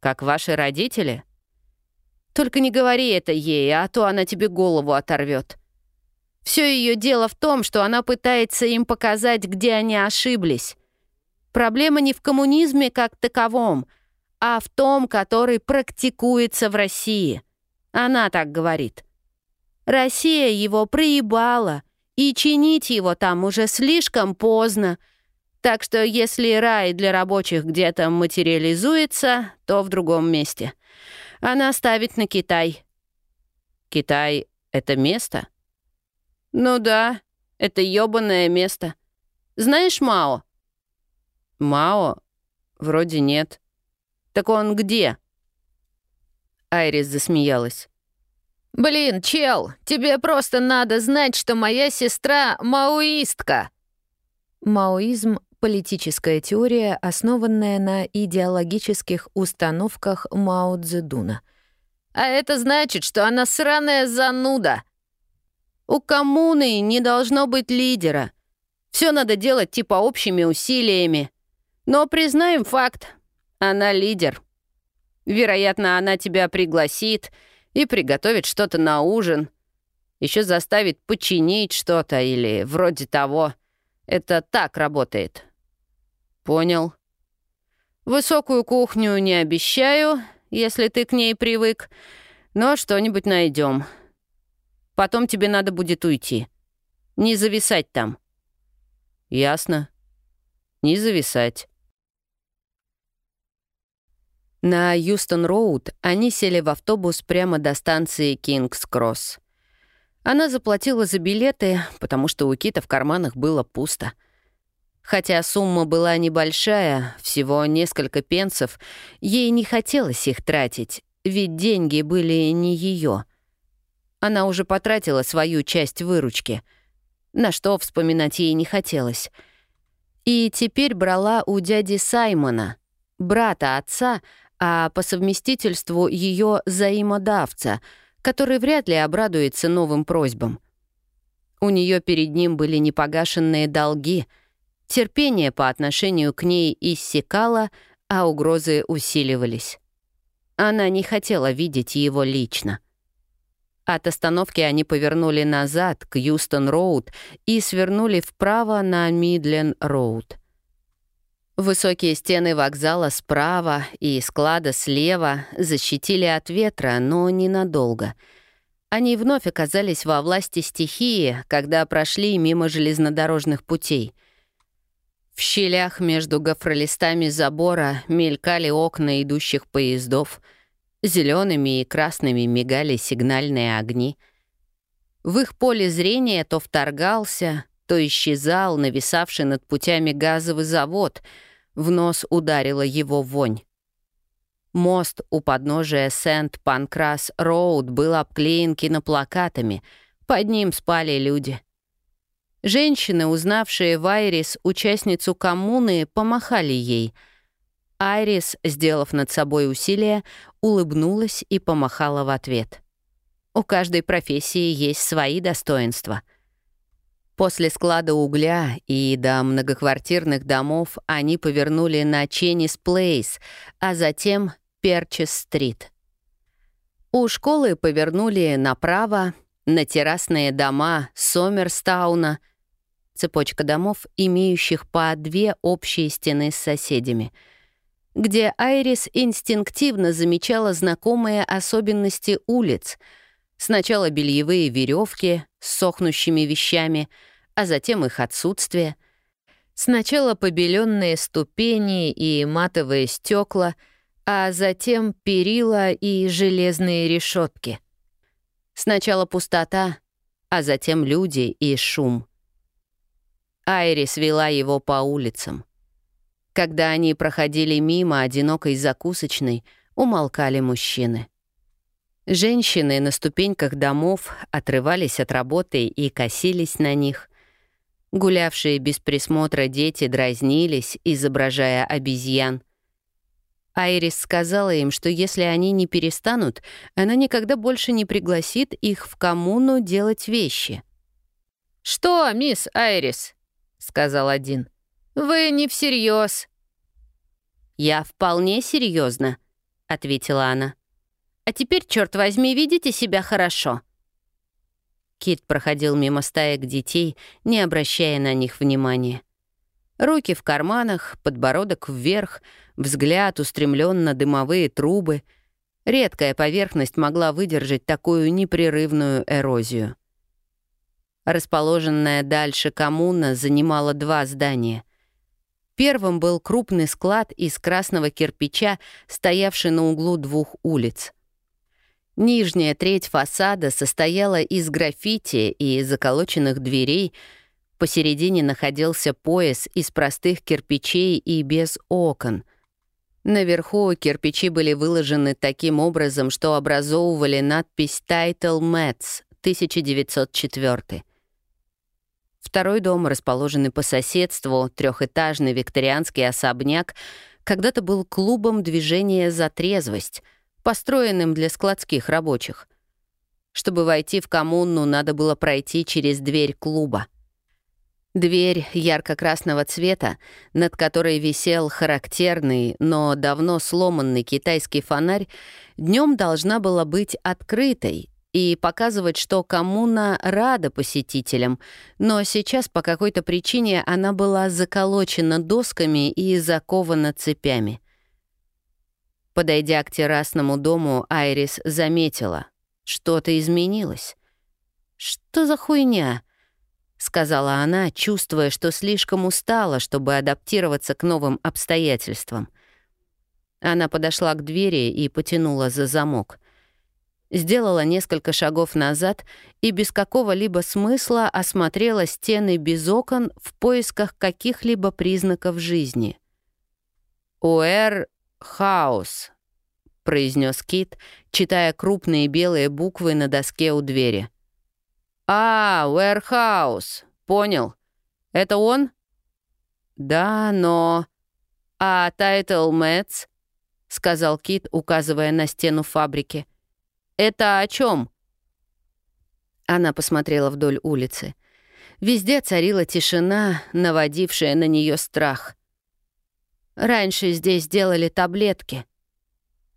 Как ваши родители? — только не говори это ей, а то она тебе голову оторвет. Все ее дело в том, что она пытается им показать, где они ошиблись. Проблема не в коммунизме как таковом, а в том, который практикуется в России. Она так говорит. Россия его проебала, и чинить его там уже слишком поздно. Так что если рай для рабочих где-то материализуется, то в другом месте. Она ставит на Китай. Китай — это место? Ну да, это ёбаное место. Знаешь Мао? Мао? Вроде нет. Так он где? Айрис засмеялась. «Блин, чел, тебе просто надо знать, что моя сестра маоистка». Маоизм Политическая теория, основанная на идеологических установках Мао Цзэдуна. «А это значит, что она сраная зануда. У коммуны не должно быть лидера. Все надо делать типа общими усилиями. Но признаем факт, она лидер. Вероятно, она тебя пригласит и приготовит что-то на ужин. Еще заставит починить что-то или вроде того. Это так работает. «Понял. Высокую кухню не обещаю, если ты к ней привык, но что-нибудь найдем. Потом тебе надо будет уйти. Не зависать там». «Ясно. Не зависать». На Юстон-Роуд они сели в автобус прямо до станции Кингс-Кросс. Она заплатила за билеты, потому что у Кита в карманах было пусто — Хотя сумма была небольшая, всего несколько пенсов, ей не хотелось их тратить, ведь деньги были не ее. Она уже потратила свою часть выручки, на что вспоминать ей не хотелось. И теперь брала у дяди Саймона, брата отца, а по совместительству ее взаимодавца, который вряд ли обрадуется новым просьбам. У нее перед ним были непогашенные долги — Терпение по отношению к ней иссякало, а угрозы усиливались. Она не хотела видеть его лично. От остановки они повернули назад, к Юстон-Роуд, и свернули вправо на Мидлен-Роуд. Высокие стены вокзала справа и склада слева защитили от ветра, но ненадолго. Они вновь оказались во власти стихии, когда прошли мимо железнодорожных путей. В щелях между гофролистами забора мелькали окна идущих поездов. Зелеными и красными мигали сигнальные огни. В их поле зрения то вторгался, то исчезал нависавший над путями газовый завод — в нос ударила его вонь. Мост у подножия Сент-Панкрас-Роуд был обклеен киноплакатами. Под ним спали люди. Женщины, узнавшие в Айрис участницу коммуны, помахали ей. Айрис, сделав над собой усилие, улыбнулась и помахала в ответ. У каждой профессии есть свои достоинства — После склада угля и до многоквартирных домов они повернули на Ченнис Плейс, а затем Перчес-стрит. У школы повернули направо на террасные дома Сомерстауна, цепочка домов, имеющих по две общие стены с соседями, где Айрис инстинктивно замечала знакомые особенности улиц — Сначала бельевые веревки с сохнущими вещами, а затем их отсутствие. Сначала побеленные ступени и матовые стекла, а затем перила и железные решетки. Сначала пустота, а затем люди и шум. Айрис вела его по улицам. Когда они проходили мимо одинокой закусочной, умолкали мужчины. Женщины на ступеньках домов отрывались от работы и косились на них. Гулявшие без присмотра дети дразнились, изображая обезьян. Айрис сказала им, что если они не перестанут, она никогда больше не пригласит их в коммуну делать вещи. «Что, мисс Айрис?» — сказал один. «Вы не всерьез. «Я вполне серьезно, ответила она. А теперь, черт возьми, видите себя хорошо». Кит проходил мимо стаек детей, не обращая на них внимания. Руки в карманах, подбородок вверх, взгляд устремлен на дымовые трубы. Редкая поверхность могла выдержать такую непрерывную эрозию. Расположенная дальше коммуна занимала два здания. Первым был крупный склад из красного кирпича, стоявший на углу двух улиц — Нижняя треть фасада состояла из граффити и заколоченных дверей. Посередине находился пояс из простых кирпичей и без окон. Наверху кирпичи были выложены таким образом, что образовывали надпись «Title Mets» 1904. Второй дом, расположенный по соседству, трехэтажный викторианский особняк, когда-то был клубом движения «За трезвость», построенным для складских рабочих. Чтобы войти в коммуну, надо было пройти через дверь клуба. Дверь ярко-красного цвета, над которой висел характерный, но давно сломанный китайский фонарь, днем должна была быть открытой и показывать, что коммуна рада посетителям, но сейчас по какой-то причине она была заколочена досками и закована цепями — Подойдя к террасному дому, Айрис заметила. Что-то изменилось. «Что за хуйня?» — сказала она, чувствуя, что слишком устала, чтобы адаптироваться к новым обстоятельствам. Она подошла к двери и потянула за замок. Сделала несколько шагов назад и без какого-либо смысла осмотрела стены без окон в поисках каких-либо признаков жизни. «Ware House», — произнес Кит, читая крупные белые буквы на доске у двери. «А, Warehouse, понял. Это он?» «Да, но...» «А Title Mats?» — сказал Кит, указывая на стену фабрики. «Это о чем? Она посмотрела вдоль улицы. Везде царила тишина, наводившая на нее страх. Раньше здесь делали таблетки».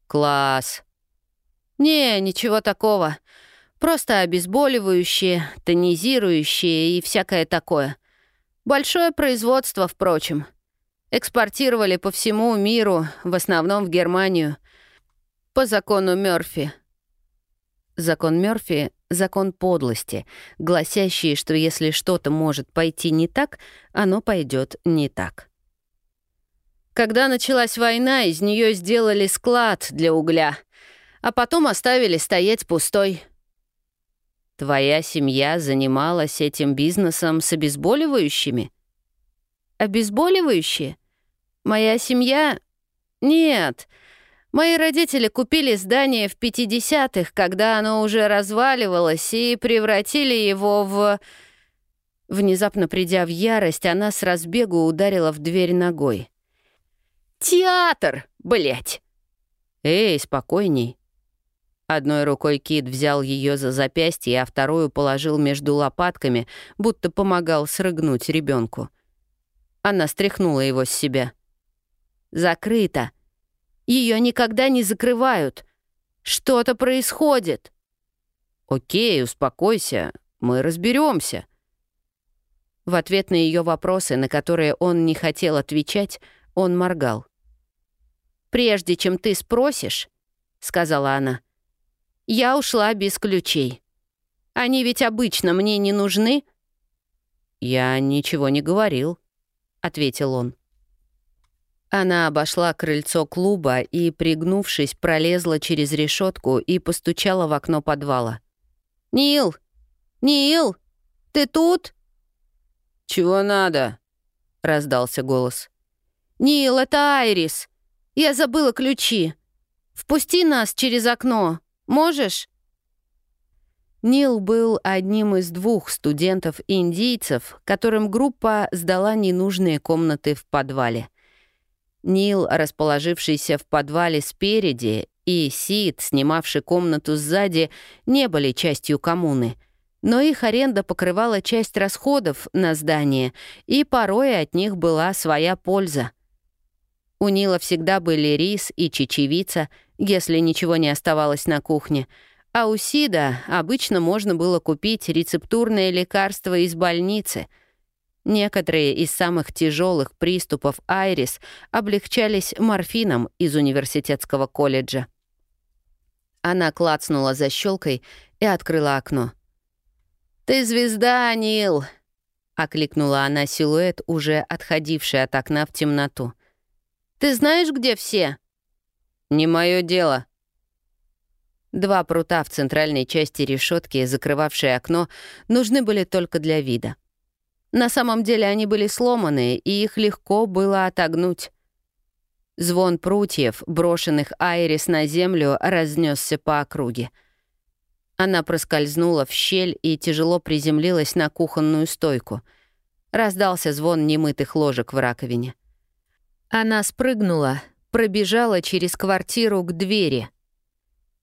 «Класс». «Не, ничего такого. Просто обезболивающие, тонизирующие и всякое такое. Большое производство, впрочем. Экспортировали по всему миру, в основном в Германию. По закону Мёрфи. Закон Мёрфи — закон подлости, гласящий, что если что-то может пойти не так, оно пойдет не так. Когда началась война, из нее сделали склад для угля, а потом оставили стоять пустой. Твоя семья занималась этим бизнесом с обезболивающими? Обезболивающие? Моя семья? Нет. Мои родители купили здание в 50-х, когда оно уже разваливалось, и превратили его в... Внезапно придя в ярость, она с разбегу ударила в дверь ногой. «Театр, блядь!» «Эй, спокойней!» Одной рукой Кит взял ее за запястье, а вторую положил между лопатками, будто помогал срыгнуть ребенку. Она стряхнула его с себя. «Закрыто. Ее никогда не закрывают. Что-то происходит». «Окей, успокойся. Мы разберемся. В ответ на ее вопросы, на которые он не хотел отвечать, он моргал. «Прежде чем ты спросишь», — сказала она, — «я ушла без ключей. Они ведь обычно мне не нужны». «Я ничего не говорил», — ответил он. Она обошла крыльцо клуба и, пригнувшись, пролезла через решетку и постучала в окно подвала. «Нил! Нил! Ты тут?» «Чего надо?» — раздался голос. «Нил, это Айрис!» Я забыла ключи. Впусти нас через окно. Можешь?» Нил был одним из двух студентов-индийцев, которым группа сдала ненужные комнаты в подвале. Нил, расположившийся в подвале спереди, и Сид, снимавший комнату сзади, не были частью коммуны, но их аренда покрывала часть расходов на здание, и порой от них была своя польза — у Нила всегда были рис и чечевица, если ничего не оставалось на кухне. А у Сида обычно можно было купить рецептурное лекарство из больницы. Некоторые из самых тяжелых приступов Айрис облегчались морфином из университетского колледжа. Она клацнула защелкой и открыла окно. «Ты звезда, Нил!» — окликнула она силуэт, уже отходивший от окна в темноту. Ты знаешь, где все?» «Не мое дело». Два прута в центральной части решетки, закрывавшие окно, нужны были только для вида. На самом деле они были сломаны, и их легко было отогнуть. Звон прутьев, брошенных Айрис на землю, разнесся по округе. Она проскользнула в щель и тяжело приземлилась на кухонную стойку. Раздался звон немытых ложек в раковине. Она спрыгнула, пробежала через квартиру к двери.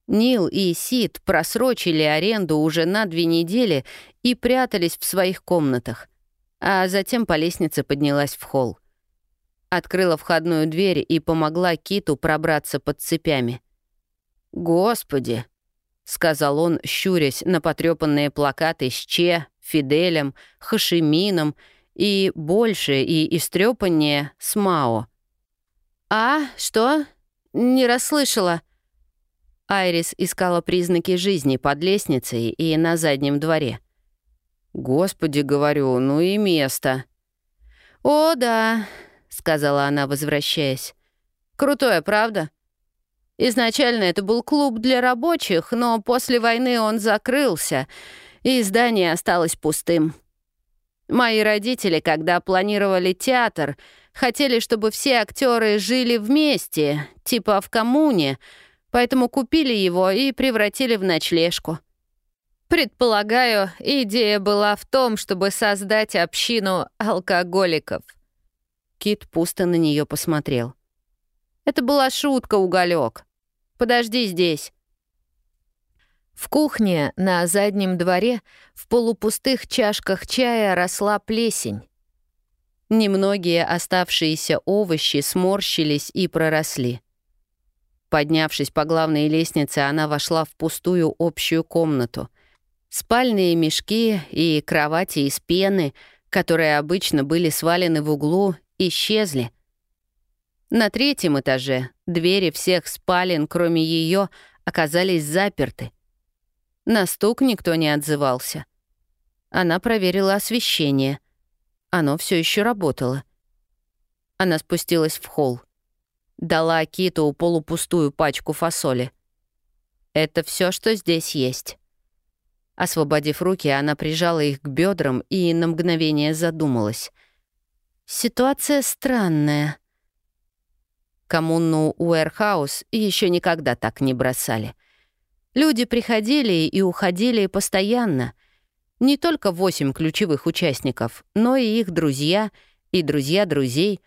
Нил и Сид просрочили аренду уже на две недели и прятались в своих комнатах, а затем по лестнице поднялась в холл. Открыла входную дверь и помогла Киту пробраться под цепями. «Господи!» — сказал он, щурясь на потрепанные плакаты с Че, Фиделем, Хашимином и больше и истрепаннее с Мао. «А, что? Не расслышала». Айрис искала признаки жизни под лестницей и на заднем дворе. «Господи, говорю, ну и место». «О, да», — сказала она, возвращаясь. «Крутое, правда?» Изначально это был клуб для рабочих, но после войны он закрылся, и здание осталось пустым. Мои родители, когда планировали театр, Хотели, чтобы все актеры жили вместе, типа в коммуне, поэтому купили его и превратили в ночлежку. Предполагаю, идея была в том, чтобы создать общину алкоголиков. Кит пусто на нее посмотрел. Это была шутка, уголек. Подожди здесь. В кухне на заднем дворе в полупустых чашках чая росла плесень. Немногие оставшиеся овощи сморщились и проросли. Поднявшись по главной лестнице, она вошла в пустую общую комнату. Спальные мешки и кровати из пены, которые обычно были свалены в углу, исчезли. На третьем этаже двери всех спален, кроме ее, оказались заперты. На стук никто не отзывался. Она проверила освещение. Оно все еще работало. Она спустилась в холл. Дала Киту полупустую пачку фасоли. «Это все, что здесь есть». Освободив руки, она прижала их к бедрам и на мгновение задумалась. «Ситуация странная». Коммуну Уэрхаус еще никогда так не бросали. Люди приходили и уходили постоянно. Не только восемь ключевых участников, но и их друзья и друзья друзей.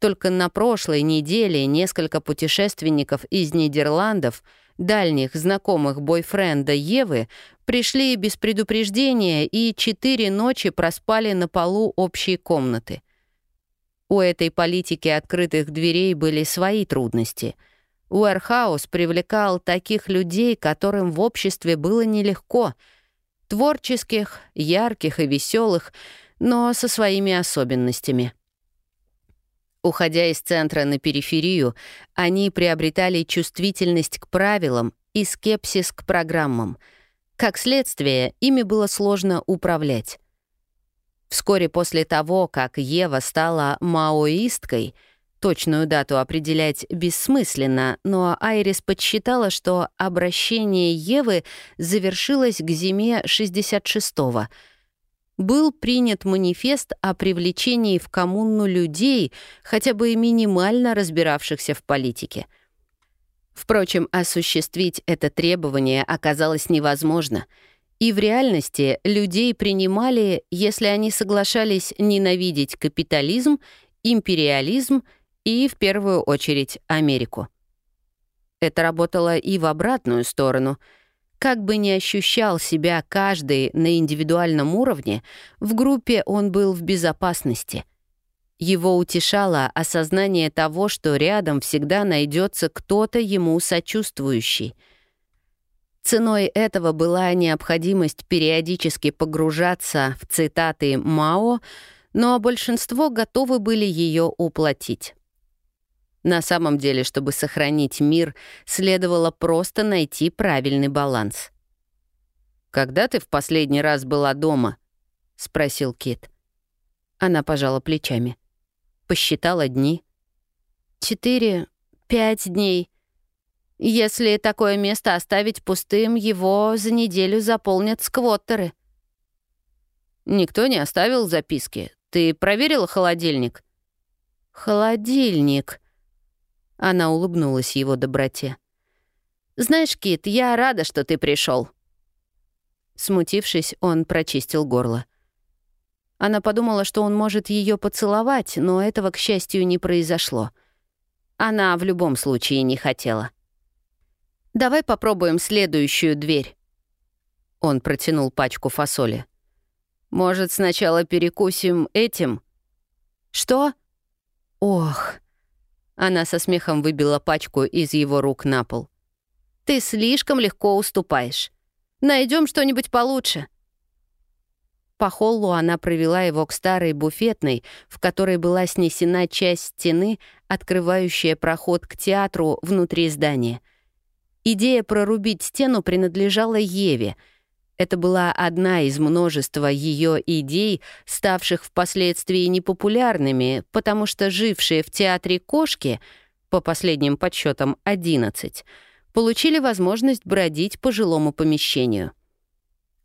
Только на прошлой неделе несколько путешественников из Нидерландов, дальних знакомых бойфренда Евы, пришли без предупреждения и четыре ночи проспали на полу общей комнаты. У этой политики открытых дверей были свои трудности — Уэрхаус привлекал таких людей, которым в обществе было нелегко. Творческих, ярких и веселых, но со своими особенностями. Уходя из центра на периферию, они приобретали чувствительность к правилам и скепсис к программам. Как следствие, ими было сложно управлять. Вскоре после того, как Ева стала маоисткой — Точную дату определять бессмысленно, но Айрис подсчитала, что обращение Евы завершилось к зиме 66-го. Был принят манифест о привлечении в коммуну людей, хотя бы минимально разбиравшихся в политике. Впрочем, осуществить это требование оказалось невозможно — и в реальности людей принимали, если они соглашались ненавидеть капитализм, империализм и, в первую очередь, Америку. Это работало и в обратную сторону. Как бы ни ощущал себя каждый на индивидуальном уровне, в группе он был в безопасности. Его утешало осознание того, что рядом всегда найдется кто-то ему сочувствующий. Ценой этого была необходимость периодически погружаться в цитаты Мао, но большинство готовы были ее уплатить. На самом деле, чтобы сохранить мир, следовало просто найти правильный баланс. «Когда ты в последний раз была дома?» — спросил Кит. Она пожала плечами. Посчитала дни. «Четыре, пять дней. Если такое место оставить пустым, его за неделю заполнят сквоттеры». «Никто не оставил записки. Ты проверила холодильник?» «Холодильник», она улыбнулась его доброте. «Знаешь, Кит, я рада, что ты пришел. Смутившись, он прочистил горло. Она подумала, что он может ее поцеловать, но этого, к счастью, не произошло. Она в любом случае не хотела. «Давай попробуем следующую дверь». Он протянул пачку фасоли. «Может, сначала перекусим этим?» «Что?» «Ох, она со смехом выбила пачку из его рук на пол. «Ты слишком легко уступаешь. Найдем что-нибудь получше». По холлу она провела его к старой буфетной, в которой была снесена часть стены, открывающая проход к театру внутри здания. Идея прорубить стену принадлежала Еве — это была одна из множества ее идей, ставших впоследствии непопулярными, потому что жившие в театре кошки, по последним подсчетам 11, получили возможность бродить по жилому помещению.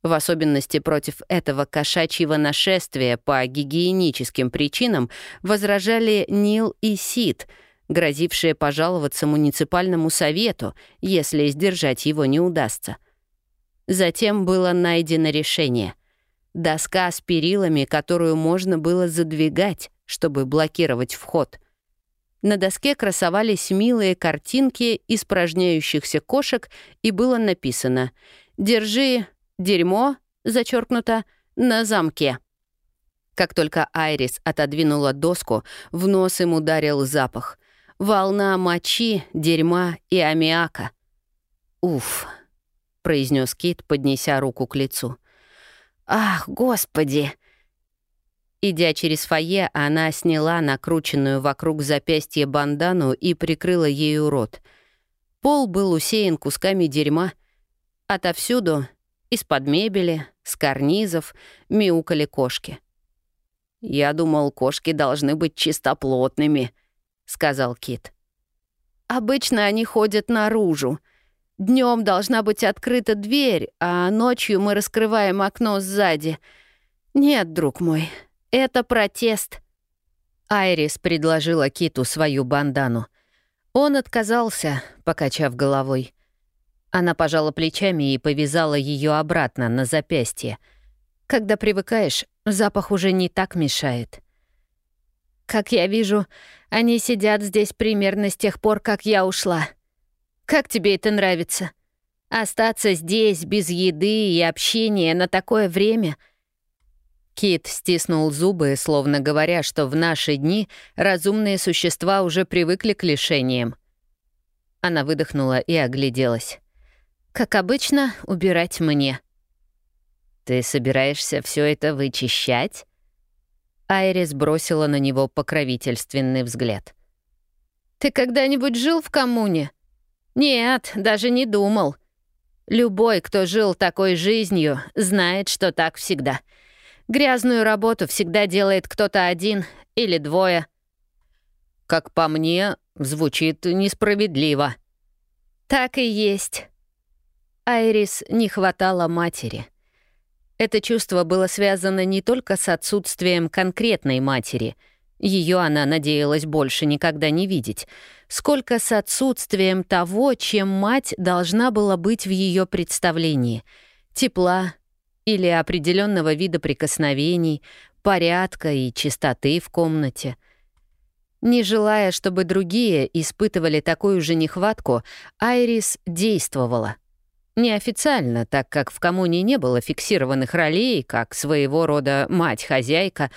В особенности против этого кошачьего нашествия по гигиеническим причинам возражали Нил и Сид, грозившие пожаловаться муниципальному совету, если сдержать его не удастся — Затем было найдено решение. Доска с перилами, которую можно было задвигать, чтобы блокировать вход. На доске красовались милые картинки испражняющихся кошек, и было написано «Держи дерьмо», зачеркнуто, на замке. Как только Айрис отодвинула доску, в нос им ударил запах. Волна мочи, дерьма и аммиака. Уф, произнес Кит, поднеся руку к лицу. «Ах, господи!» Идя через фойе, она сняла накрученную вокруг запястья бандану и прикрыла ею рот. Пол был усеян кусками дерьма. Отовсюду, из-под мебели, с карнизов, мяукали кошки. «Я думал, кошки должны быть чистоплотными», — сказал Кит. «Обычно они ходят наружу. Днем должна быть открыта дверь, а ночью мы раскрываем окно сзади. Нет, друг мой, это протест». Айрис предложила Киту свою бандану. Он отказался, покачав головой. Она пожала плечами и повязала ее обратно на запястье. Когда привыкаешь, запах уже не так мешает. Как я вижу, они сидят здесь примерно с тех пор, как я ушла. Как тебе это нравится? Остаться здесь без еды и общения на такое время — Кит стиснул зубы, словно говоря, что в наши дни разумные существа уже привыкли к лишениям. Она выдохнула и огляделась. «Как обычно, убирать мне». «Ты собираешься все это вычищать?» Айрис бросила на него покровительственный взгляд. «Ты когда-нибудь жил в коммуне?» «Нет, даже не думал. Любой, кто жил такой жизнью, знает, что так всегда. Грязную работу всегда делает кто-то один или двое. Как по мне, звучит несправедливо. Так и есть. Айрис не хватало матери. Это чувство было связано не только с отсутствием конкретной матери, ее она надеялась больше никогда не видеть, сколько с отсутствием того, чем мать должна была быть в ее представлении — тепла, или определенного вида прикосновений, порядка и чистоты в комнате. Не желая, чтобы другие испытывали такую же нехватку, Айрис действовала. Неофициально, так как в коммуне не было фиксированных ролей, как своего рода мать-хозяйка,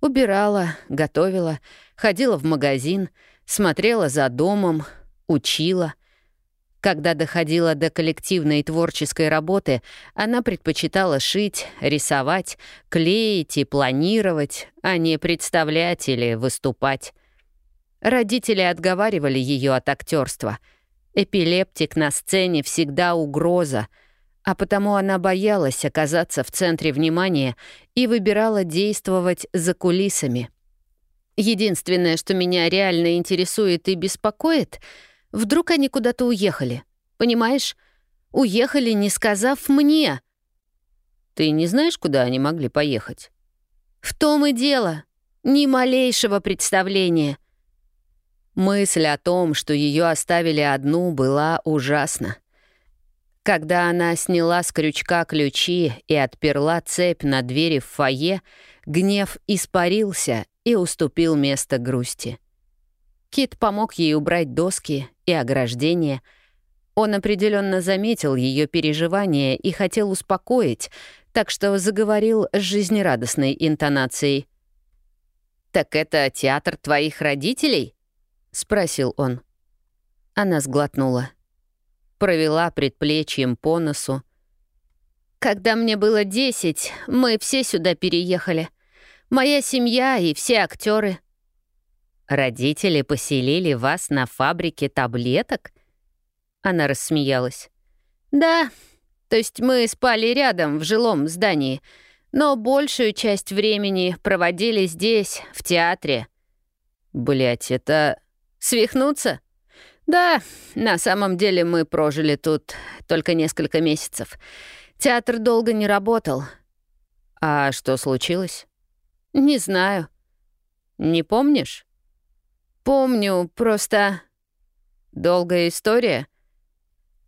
убирала, готовила, ходила в магазин, смотрела за домом, учила — когда доходила до коллективной творческой работы, она предпочитала шить, рисовать, клеить и планировать, а не представлять или выступать. Родители отговаривали ее от актерства. Эпилептик на сцене всегда угроза, а потому она боялась оказаться в центре внимания и выбирала действовать за кулисами. Единственное, что меня реально интересует и беспокоит — Вдруг они куда-то уехали. Понимаешь? Уехали, не сказав мне. Ты не знаешь, куда они могли поехать? В том и дело. Ни малейшего представления. Мысль о том, что ее оставили одну, была ужасна. Когда она сняла с крючка ключи и отперла цепь на двери в фойе, гнев испарился и уступил место грусти. Кит помог ей убрать доски и ограждение. Он определенно заметил ее переживания и хотел успокоить, так что заговорил с жизнерадостной интонацией. «Так это театр твоих родителей?» — спросил он. Она сглотнула. Провела предплечьем по носу. «Когда мне было десять, мы все сюда переехали. Моя семья и все актеры. Родители поселили вас на фабрике таблеток? Она рассмеялась. Да, то есть мы спали рядом в жилом здании, но большую часть времени проводили здесь, в театре. Блять, это свихнуться? Да, на самом деле мы прожили тут только несколько месяцев. Театр долго не работал. А что случилось? Не знаю. Не помнишь? «Помню, просто...» «Долгая история?»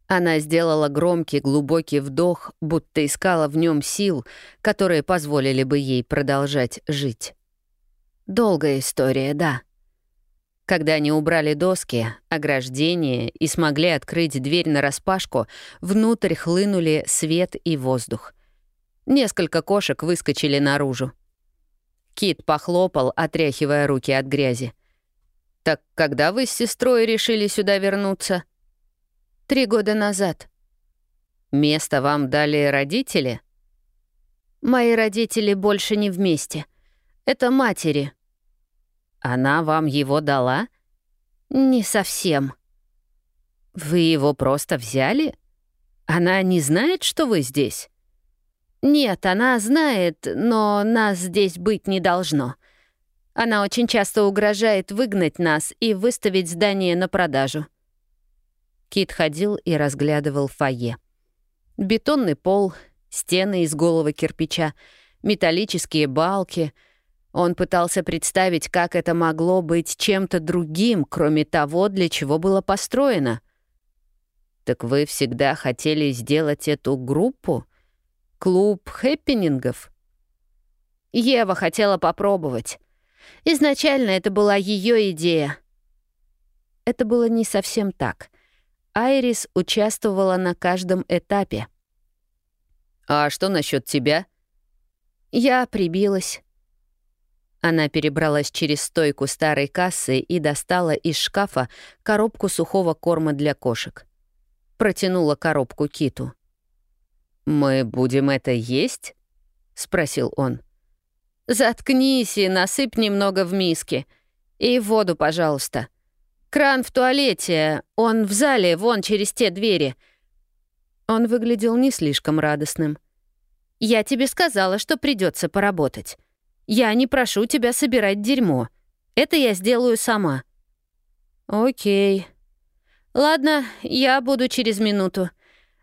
Она сделала громкий глубокий вдох, будто искала в нем сил, которые позволили бы ей продолжать жить. Долгая история, да. Когда они убрали доски, ограждение и смогли открыть дверь нараспашку, внутрь хлынули свет и воздух. Несколько кошек выскочили наружу. Кит похлопал, отряхивая руки от грязи. «Так когда вы с сестрой решили сюда вернуться?» «Три года назад». Место вам дали родители? Мои родители больше не вместе. Это матери. Она вам его дала? Не совсем. Вы его просто взяли? Она не знает, что вы здесь? Нет, она знает, но нас здесь быть не должно. Она очень часто угрожает выгнать нас и выставить здание на продажу. Кит ходил и разглядывал фойе. Бетонный пол, стены из голого кирпича, металлические балки. Он пытался представить, как это могло быть чем-то другим, кроме того, для чего было построено. «Так вы всегда хотели сделать эту группу? Клуб хэппинингов?» Ева хотела попробовать. Изначально это была ее идея. Это было не совсем так. Айрис участвовала на каждом этапе. «А что насчет тебя?» «Я прибилась». Она перебралась через стойку старой кассы и достала из шкафа коробку сухого корма для кошек. Протянула коробку Киту. «Мы будем это есть?» — спросил он. «Заткнись и насыпь немного в миске. И воду, пожалуйста. Кран в туалете, он в зале, вон через те двери». Он выглядел не слишком радостным. «Я тебе сказала, что придется поработать. Я не прошу тебя собирать дерьмо. Это я сделаю сама». «Окей». «Ладно, я буду через минуту.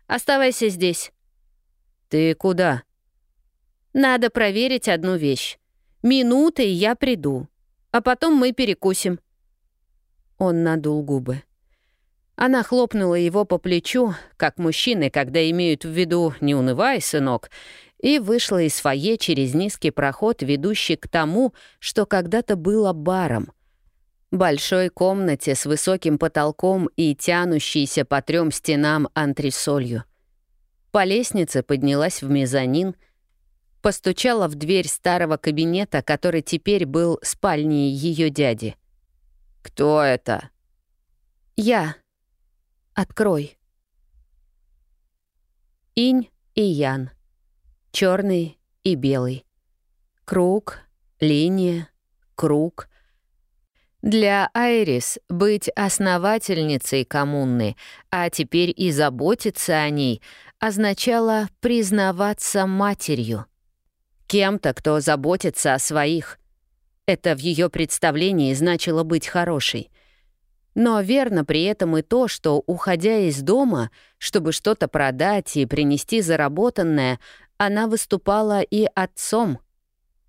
Оставайся здесь». «Ты куда?» Надо проверить одну вещь. Минутой я приду, а потом мы перекусим». Он надул губы. Она хлопнула его по плечу, как мужчины, когда имеют в виду «не унывай, сынок», и вышла из фойе через низкий проход, ведущий к тому, что когда-то было баром. Большой комнате с высоким потолком и тянущейся по трем стенам антресолью. По лестнице поднялась в мезонин — постучала в дверь старого кабинета, который теперь был спальней ее дяди. «Кто это?» «Я. Открой». Инь и Ян. Черный и белый. Круг, линия, круг. Для Айрис быть основательницей коммуны, а теперь и заботиться о ней, означало признаваться матерью — Кем-то, кто заботится о своих. Это в ее представлении значило быть хорошей. Но верно при этом и то, что, уходя из дома, чтобы что-то продать и принести заработанное, она выступала и отцом,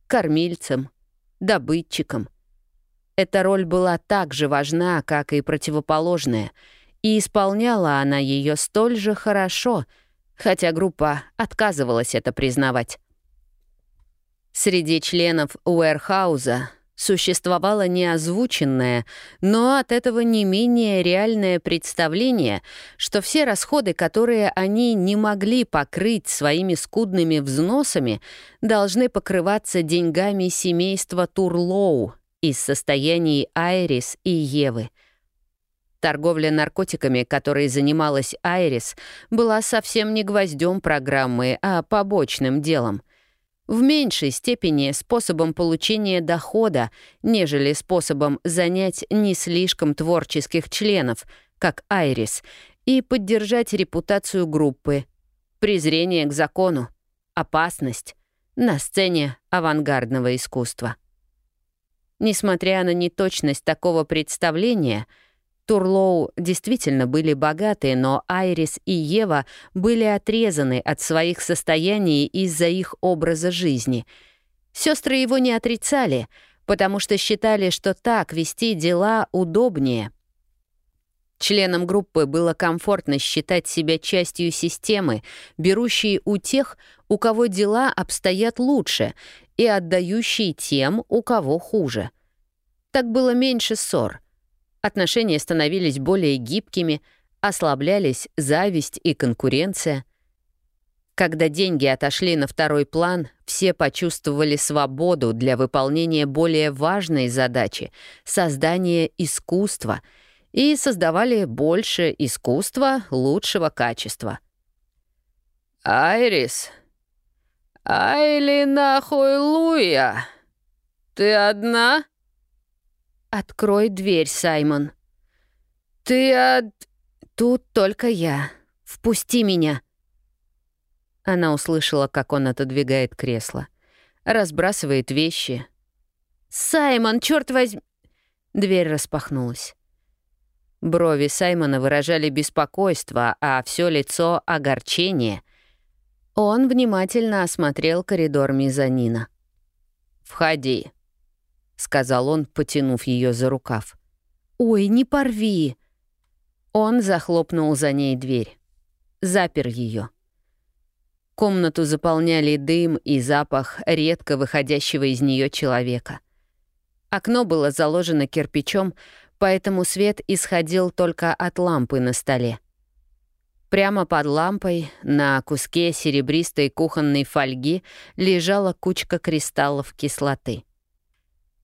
кормильцем, добытчиком. Эта роль была так же важна, как и противоположная, и исполняла она ее столь же хорошо, хотя группа отказывалась это признавать. Среди членов Уэрхауза существовало неозвученное, но от этого не менее реальное представление, что все расходы, которые они не могли покрыть своими скудными взносами, должны покрываться деньгами семейства Турлоу из состояний Айрис и Евы. Торговля наркотиками, которой занималась Айрис, была совсем не гвоздем программы, а побочным делом в меньшей степени способом получения дохода, нежели способом занять не слишком творческих членов, как Айрис, и поддержать репутацию группы, презрение к закону, опасность на сцене авангардного искусства. Несмотря на неточность такого представления — Турлоу действительно были богатые, но Айрис и Ева были отрезаны от своих состояний из-за их образа жизни. Сестры его не отрицали, потому что считали, что так вести дела удобнее. Членам группы было комфортно считать себя частью системы, берущей у тех, у кого дела обстоят лучше, и отдающей тем, у кого хуже. Так было меньше ссор — Отношения становились более гибкими, ослаблялись зависть и конкуренция. Когда деньги отошли на второй план, все почувствовали свободу для выполнения более важной задачи — создания искусства — и создавали больше искусства лучшего качества. «Айрис? Айли нахуй Луя? Ты одна?» «Открой дверь, Саймон». «Ты от...» «Тут только я. Впусти меня». Она услышала, как он отодвигает кресло. Разбрасывает вещи. «Саймон, черт возьми!» Дверь распахнулась. Брови Саймона выражали беспокойство, а все лицо — огорчение. Он внимательно осмотрел коридор мезонина. «Входи», — сказал он, потянув ее за рукав. «Ой, не порви!» Он захлопнул за ней дверь. Запер ее. Комнату заполняли дым и запах редко выходящего из нее человека. Окно было заложено кирпичом, поэтому свет исходил только от лампы на столе. Прямо под лампой на куске серебристой кухонной фольги лежала кучка кристаллов кислоты.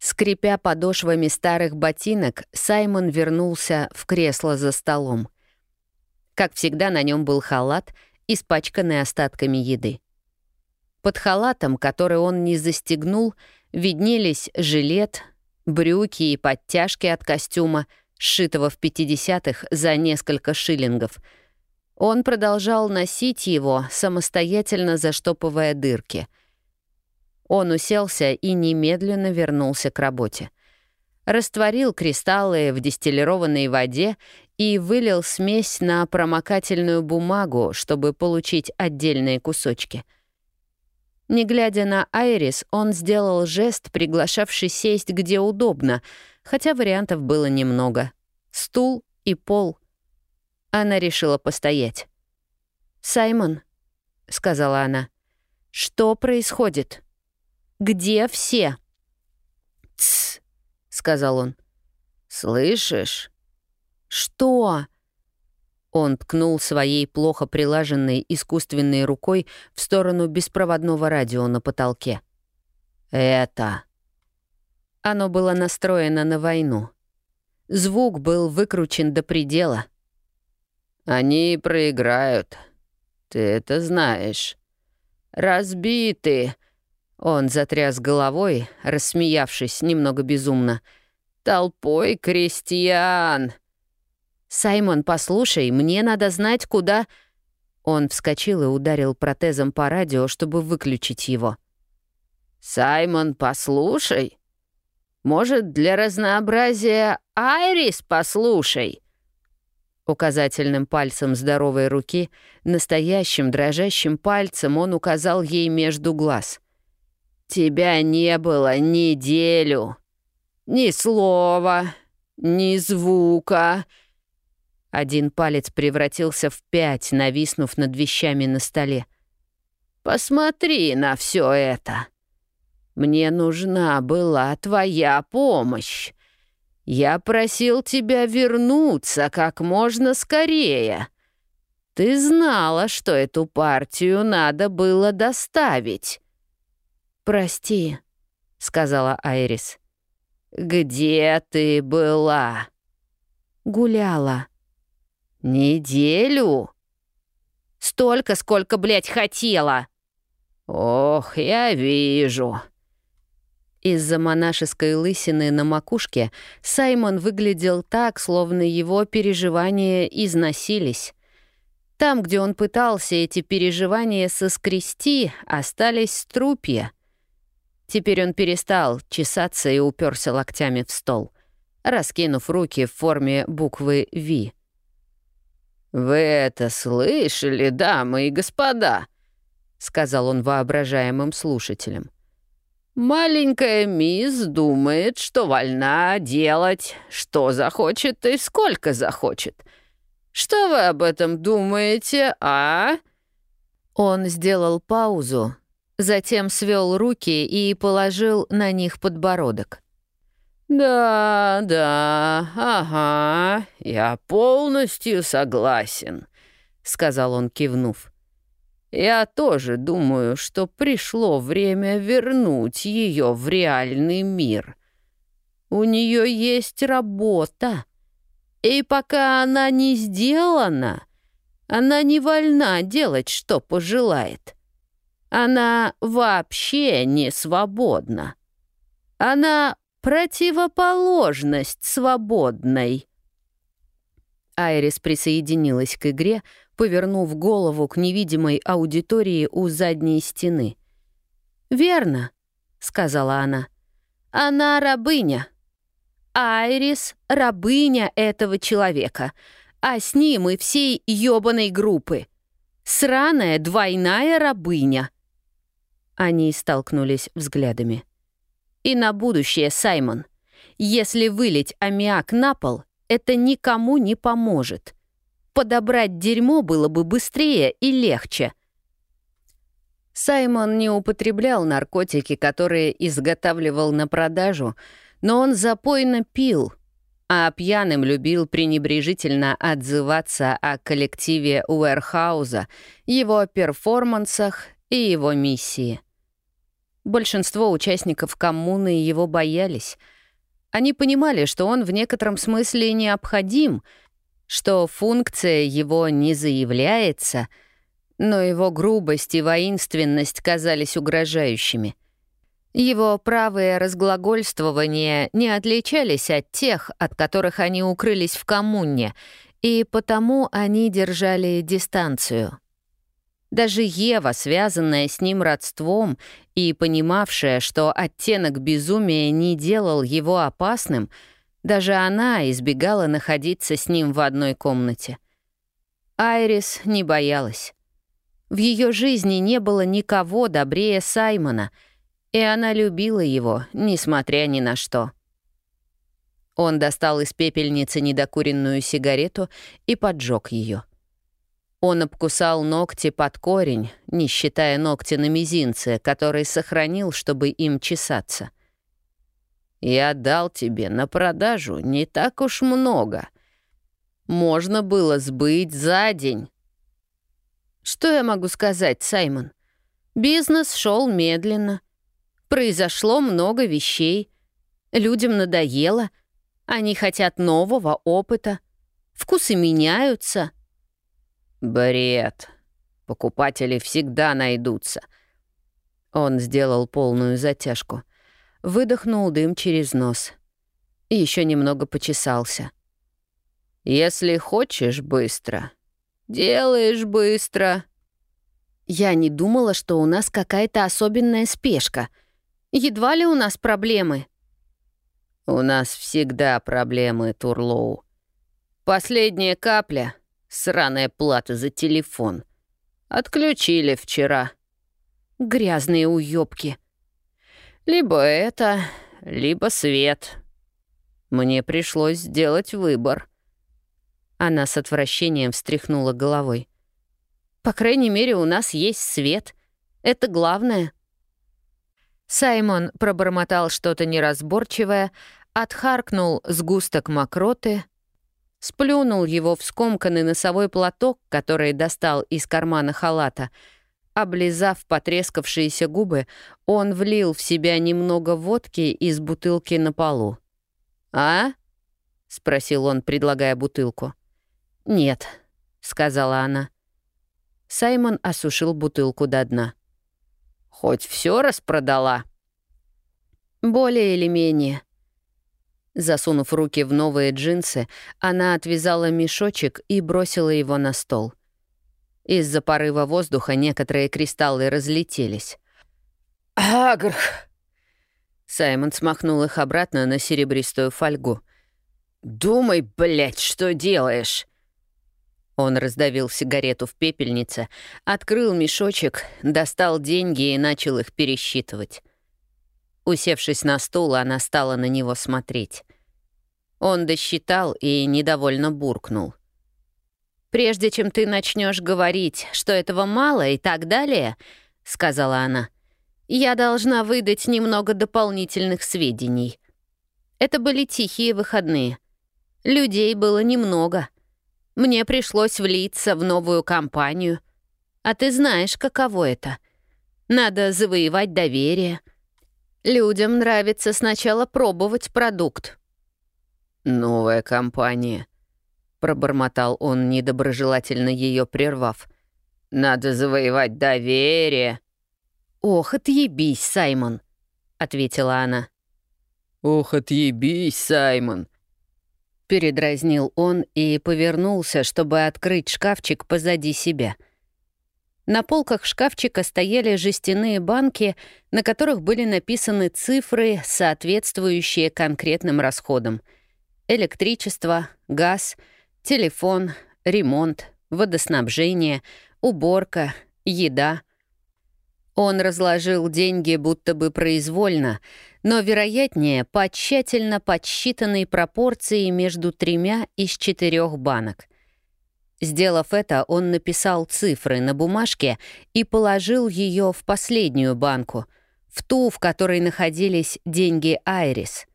Скрипя подошвами старых ботинок, Саймон вернулся в кресло за столом. Как всегда, на нем был халат — испачканный остатками еды. Под халатом, который он не застегнул, виднелись жилет, брюки и подтяжки от костюма, сшитого в 50-х за несколько шиллингов. Он продолжал носить его, самостоятельно заштопывая дырки. Он уселся и немедленно вернулся к работе. Растворил кристаллы в дистиллированной воде и вылил смесь на промокательную бумагу, чтобы получить отдельные кусочки. Не глядя на Айрис, он сделал жест, приглашавший сесть где удобно, хотя вариантов было немного. Стул и пол. Она решила постоять. «Саймон», — сказала она, — «что происходит? Где все?» «Тсс», — сказал он. «Слышишь?» «Что?» Он ткнул своей плохо прилаженной искусственной рукой в сторону беспроводного радио на потолке. «Это...» Оно было настроено на войну. Звук был выкручен до предела. «Они проиграют. Ты это знаешь. Разбиты!» Он затряс головой, рассмеявшись немного безумно. «Толпой крестьян!» «Саймон, послушай, мне надо знать, куда...» Он вскочил и ударил протезом по радио, чтобы выключить его. «Саймон, послушай. Может, для разнообразия Айрис послушай?» Указательным пальцем здоровой руки, настоящим дрожащим пальцем он указал ей между глаз. «Тебя не было неделю. Ни слова, ни звука». Один палец превратился в пять, нависнув над вещами на столе. «Посмотри на все это. Мне нужна была твоя помощь. Я просил тебя вернуться как можно скорее. Ты знала, что эту партию надо было доставить». «Прости», — сказала Айрис. «Где ты была?» «Гуляла». «Неделю?» «Столько, сколько, блядь, хотела!» «Ох, я вижу!» Из-за монашеской лысины на макушке Саймон выглядел так, словно его переживания износились. Там, где он пытался эти переживания соскрести, остались струпья. Теперь он перестал чесаться и уперся локтями в стол, раскинув руки в форме буквы «Ви». «Вы это слышали, дамы и господа?» — сказал он воображаемым слушателям. «Маленькая мисс думает, что вольна делать, что захочет и сколько захочет. Что вы об этом думаете, а?» Он сделал паузу, затем свел руки и положил на них подбородок. «Да, да, ага, я полностью согласен», — сказал он, кивнув. «Я тоже думаю, что пришло время вернуть ее в реальный мир. У нее есть работа, и пока она не сделана, Она не вольна делать, что пожелает. Она вообще не свободна. Она противоположность свободной. Айрис присоединилась к игре, повернув голову к невидимой аудитории у задней стены. «Верно», — сказала она. «Она рабыня. Айрис — рабыня этого человека, а с ним и всей ёбаной группы. Сраная двойная рабыня». Они столкнулись взглядами. «И на будущее, Саймон, если вылить аммиак на пол, это никому не поможет. Подобрать дерьмо было бы быстрее и легче». Саймон не употреблял наркотики, которые изготавливал на продажу, но он запойно пил, а пьяным любил пренебрежительно отзываться о коллективе Уэрхауза, его перформансах и его миссии. Большинство участников коммуны его боялись. Они понимали, что он в некотором смысле необходим, что функция его не заявляется, но его грубость и воинственность казались угрожающими. Его правые разглагольствования не отличались от тех, от которых они укрылись в коммуне, и потому они держали дистанцию. Даже Ева, связанная с ним родством и понимавшая, что оттенок безумия не делал его опасным, даже она избегала находиться с ним в одной комнате. Айрис не боялась. В ее жизни не было никого добрее Саймона, и она любила его, несмотря ни на что. Он достал из пепельницы недокуренную сигарету и поджег ее. Он обкусал ногти под корень, не считая ногти на мизинце, который сохранил, чтобы им чесаться. «Я дал тебе на продажу не так уж много. Можно было сбыть за день». «Что я могу сказать, Саймон? Бизнес шел медленно. Произошло много вещей. Людям надоело. Они хотят нового опыта. Вкусы меняются». «Бред. Покупатели всегда найдутся». Он сделал полную затяжку. Выдохнул дым через нос. И еще немного почесался. «Если хочешь быстро, делаешь быстро». «Я не думала, что у нас какая-то особенная спешка. Едва ли у нас проблемы?» «У нас всегда проблемы, Турлоу. Последняя капля Сраная плата за телефон. Отключили вчера. Грязные уёбки. Либо это, либо свет. Мне пришлось сделать выбор. Она с отвращением встряхнула головой. «По крайней мере, у нас есть свет. Это главное». Саймон пробормотал что-то неразборчивое, отхаркнул сгусток мокроты, сплюнул его в скомканный носовой платок, который достал из кармана халата. Облизав потрескавшиеся губы, он влил в себя немного водки из бутылки на полу. «А?» — спросил он, предлагая бутылку. «Нет», — сказала она. Саймон осушил бутылку до дна. «Хоть все распродала?» «Более или менее», Засунув руки в новые джинсы, она отвязала мешочек и бросила его на стол. Из-за порыва воздуха некоторые кристаллы разлетелись. «Агрх!» Саймон смахнул их обратно на серебристую фольгу. «Думай, блядь, что делаешь!» Он раздавил сигарету в пепельнице, открыл мешочек, достал деньги и начал их пересчитывать. Усевшись на стул, она стала на него смотреть. Он досчитал и недовольно буркнул. «Прежде чем ты начнешь говорить, что этого мало и так далее», — сказала она, «я должна выдать немного дополнительных сведений. Это были тихие выходные. Людей было немного. Мне пришлось влиться в новую компанию. А ты знаешь, каково это. Надо завоевать доверие — Людям нравится сначала пробовать продукт. Новая компания. пробормотал он, недоброжелательно ее прервав. «Надо завоевать доверие». «Ох, отъебись, Саймон», — ответила она. «Ох, отъебись, Саймон», — передразнил он и повернулся, чтобы открыть шкафчик позади себя. На полках шкафчика стояли жестяные банки, на которых были написаны цифры, соответствующие конкретным расходам. Электричество, газ, телефон, ремонт, водоснабжение, уборка, еда. Он разложил деньги будто бы произвольно, но, вероятнее, по тщательно подсчитанной пропорции между тремя из четырех банок. Сделав это, он написал цифры на бумажке и положил ее в последнюю банку, в ту, в которой находились деньги Айрис.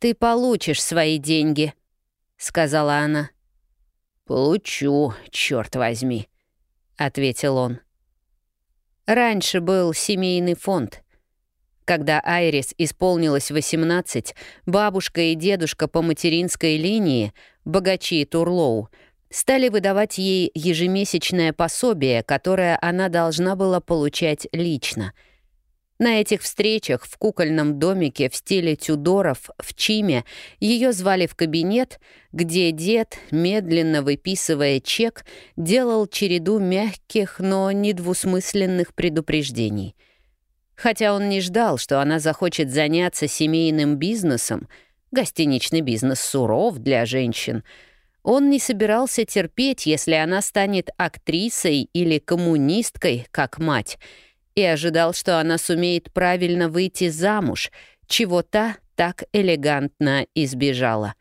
«Ты получишь свои деньги», — сказала она. «Получу, черт возьми», — ответил он. Раньше был семейный фонд. Когда Айрис исполнилось 18, бабушка и дедушка по материнской линии, богачи Турлоу, стали выдавать ей ежемесячное пособие, которое она должна была получать лично — на этих встречах в кукольном домике в стиле Тюдоров в Чиме ее звали в кабинет, где дед, медленно выписывая чек, делал череду мягких, но недвусмысленных предупреждений. Хотя он не ждал, что она захочет заняться семейным бизнесом, гостиничный бизнес суров для женщин, он не собирался терпеть, если она станет актрисой или коммунисткой, как мать — и ожидал, что она сумеет правильно выйти замуж, чего та так элегантно избежала.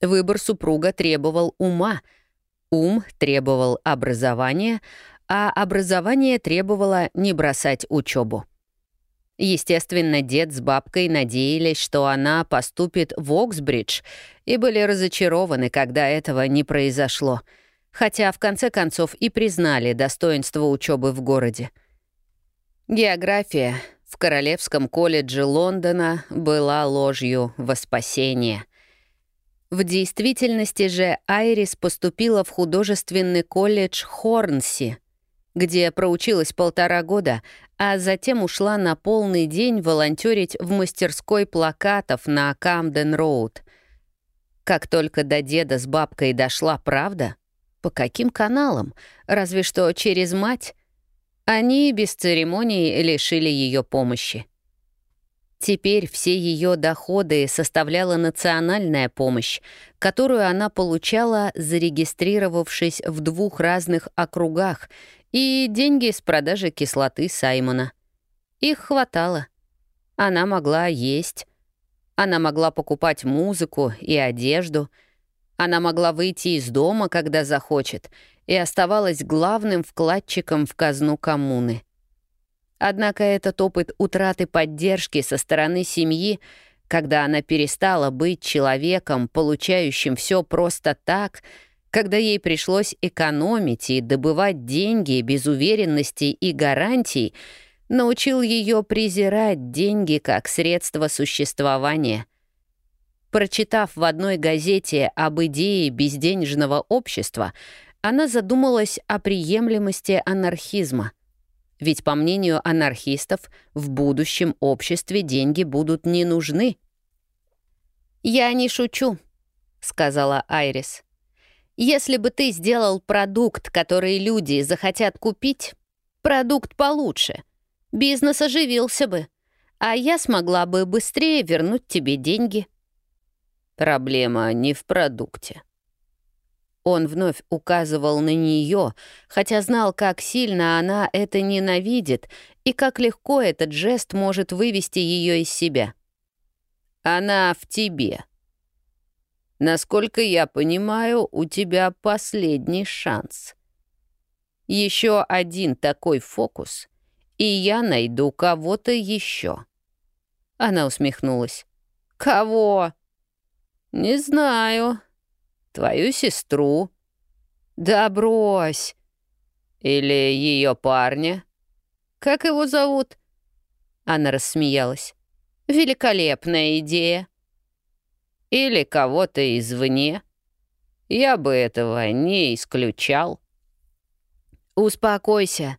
Выбор супруга требовал ума, ум требовал образования, а образование требовало не бросать учебу. Естественно, дед с бабкой надеялись, что она поступит в Оксбридж, и были разочарованы, когда этого не произошло, хотя в конце концов и признали достоинство учебы в городе. География в Королевском колледже Лондона была ложью во спасение. В действительности же Айрис поступила в художественный колледж Хорнси, где проучилась полтора года, а затем ушла на полный день волонтерить в мастерской плакатов на Камден-Роуд. Как только до деда с бабкой дошла правда, по каким каналам? Разве что через мать — они без церемоний лишили ее помощи. Теперь все ее доходы составляла национальная помощь, которую она получала, зарегистрировавшись в двух разных округах, и деньги с продажи кислоты Саймона. Их хватало. Она могла есть. Она могла покупать музыку и одежду. Она могла выйти из дома, когда захочет — и оставалась главным вкладчиком в казну коммуны. Однако этот опыт утраты поддержки со стороны семьи, когда она перестала быть человеком, получающим все просто так, когда ей пришлось экономить и добывать деньги без уверенности и гарантий, научил ее презирать деньги как средство существования. Прочитав в одной газете об идее безденежного общества, она задумалась о приемлемости анархизма. Ведь, по мнению анархистов, в будущем обществе деньги будут не нужны. «Я не шучу», — сказала Айрис. «Если бы ты сделал продукт, который люди захотят купить, продукт получше, бизнес оживился бы, а я смогла бы быстрее вернуть тебе деньги». «Проблема не в продукте», он вновь указывал на нее, хотя знал, как сильно она это ненавидит и как легко этот жест может вывести ее из себя. «Она в тебе. Насколько я понимаю, у тебя последний шанс. Еще один такой фокус, и я найду кого-то еще». Она усмехнулась. «Кого?» «Не знаю», Твою сестру. Да брось. Или ее парня. Как его зовут? Она рассмеялась. Великолепная идея. Или кого-то извне. Я бы этого не исключал. Успокойся.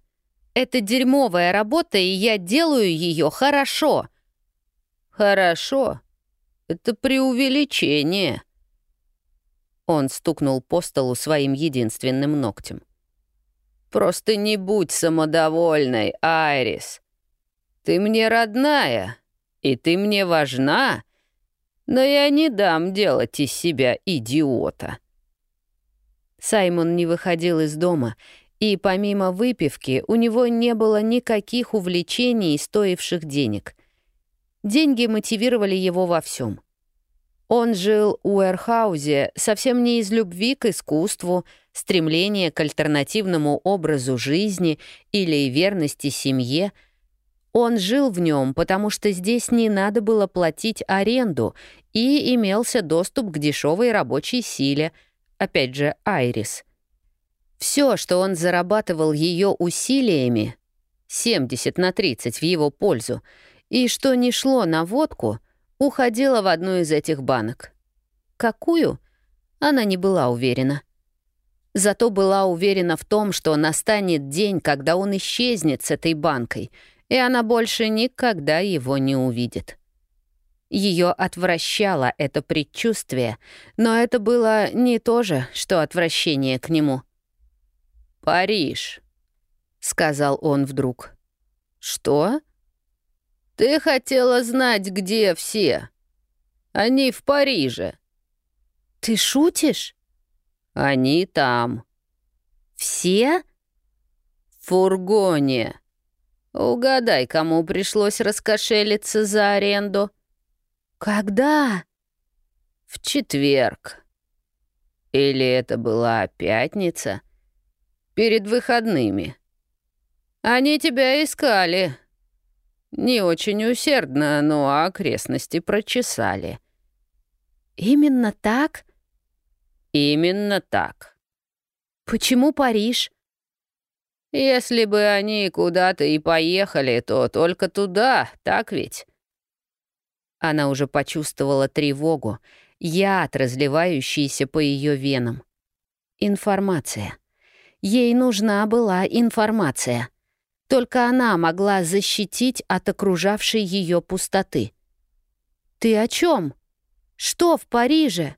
Это дерьмовая работа, и я делаю ее хорошо. Хорошо. Это преувеличение. Он стукнул по столу своим единственным ногтем. «Просто не будь самодовольной, Айрис. Ты мне родная, и ты мне важна, но я не дам делать из себя идиота». Саймон не выходил из дома, и помимо выпивки у него не было никаких увлечений, стоивших денег. Деньги мотивировали его во всем. Он жил у Эрхаузе совсем не из любви к искусству, стремления к альтернативному образу жизни или верности семье. Он жил в нем, потому что здесь не надо было платить аренду и имелся доступ к дешевой рабочей силе, опять же, Айрис. Все, что он зарабатывал ее усилиями, 70 на 30 в его пользу, и что не шло на водку — уходила в одну из этих банок. Какую? Она не была уверена. Зато была уверена в том, что настанет день, когда он исчезнет с этой банкой, и она больше никогда его не увидит. Ее отвращало это предчувствие, но это было не то же, что отвращение к нему. «Париж», — сказал он вдруг. «Что?» «Ты хотела знать, где все. Они в Париже». «Ты шутишь?» «Они там». «Все?» «В фургоне. Угадай, кому пришлось раскошелиться за аренду». «Когда?» «В четверг». Или это была пятница? Перед выходными. Они тебя искали. Не очень усердно, но окрестности прочесали. Именно так? Именно так. Почему Париж? Если бы они куда-то и поехали, то только туда, так ведь? Она уже почувствовала тревогу, яд, разливающийся по ее венам. Информация. Ей нужна была информация. Только она могла защитить от окружавшей ее пустоты. «Ты о чем? Что в Париже?»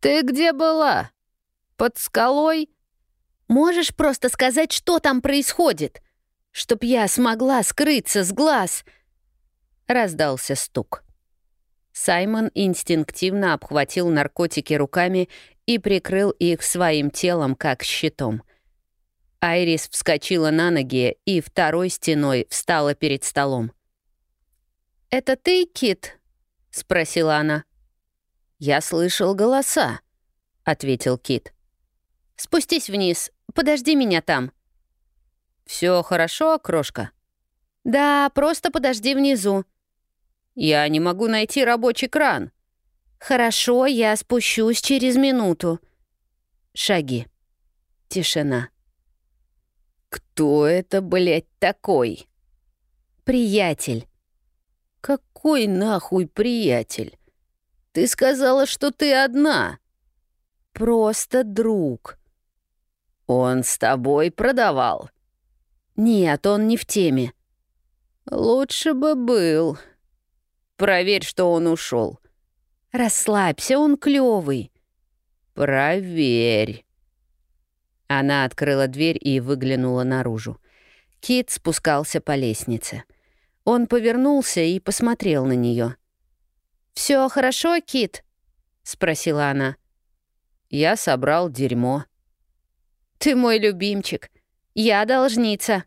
«Ты где была? Под скалой?» «Можешь просто сказать, что там происходит? Чтоб я смогла скрыться с глаз!» Раздался стук. Саймон инстинктивно обхватил наркотики руками и прикрыл их своим телом, как щитом — Айрис вскочила на ноги и второй стеной встала перед столом. «Это ты, Кит?» — спросила она. «Я слышал голоса», — ответил Кит. «Спустись вниз, подожди меня там». Все хорошо, крошка?» «Да, просто подожди внизу». «Я не могу найти рабочий кран». «Хорошо, я спущусь через минуту». Шаги. Тишина. «Кто это, блядь, такой?» «Приятель». «Какой нахуй приятель? Ты сказала, что ты одна». «Просто друг». «Он с тобой продавал?» «Нет, он не в теме». «Лучше бы был. Проверь, что он ушел. «Расслабься, он клёвый». «Проверь». Она открыла дверь и выглянула наружу. Кит спускался по лестнице. Он повернулся и посмотрел на нее. Все хорошо, Кит?» — спросила она. «Я собрал дерьмо». «Ты мой любимчик. Я должница».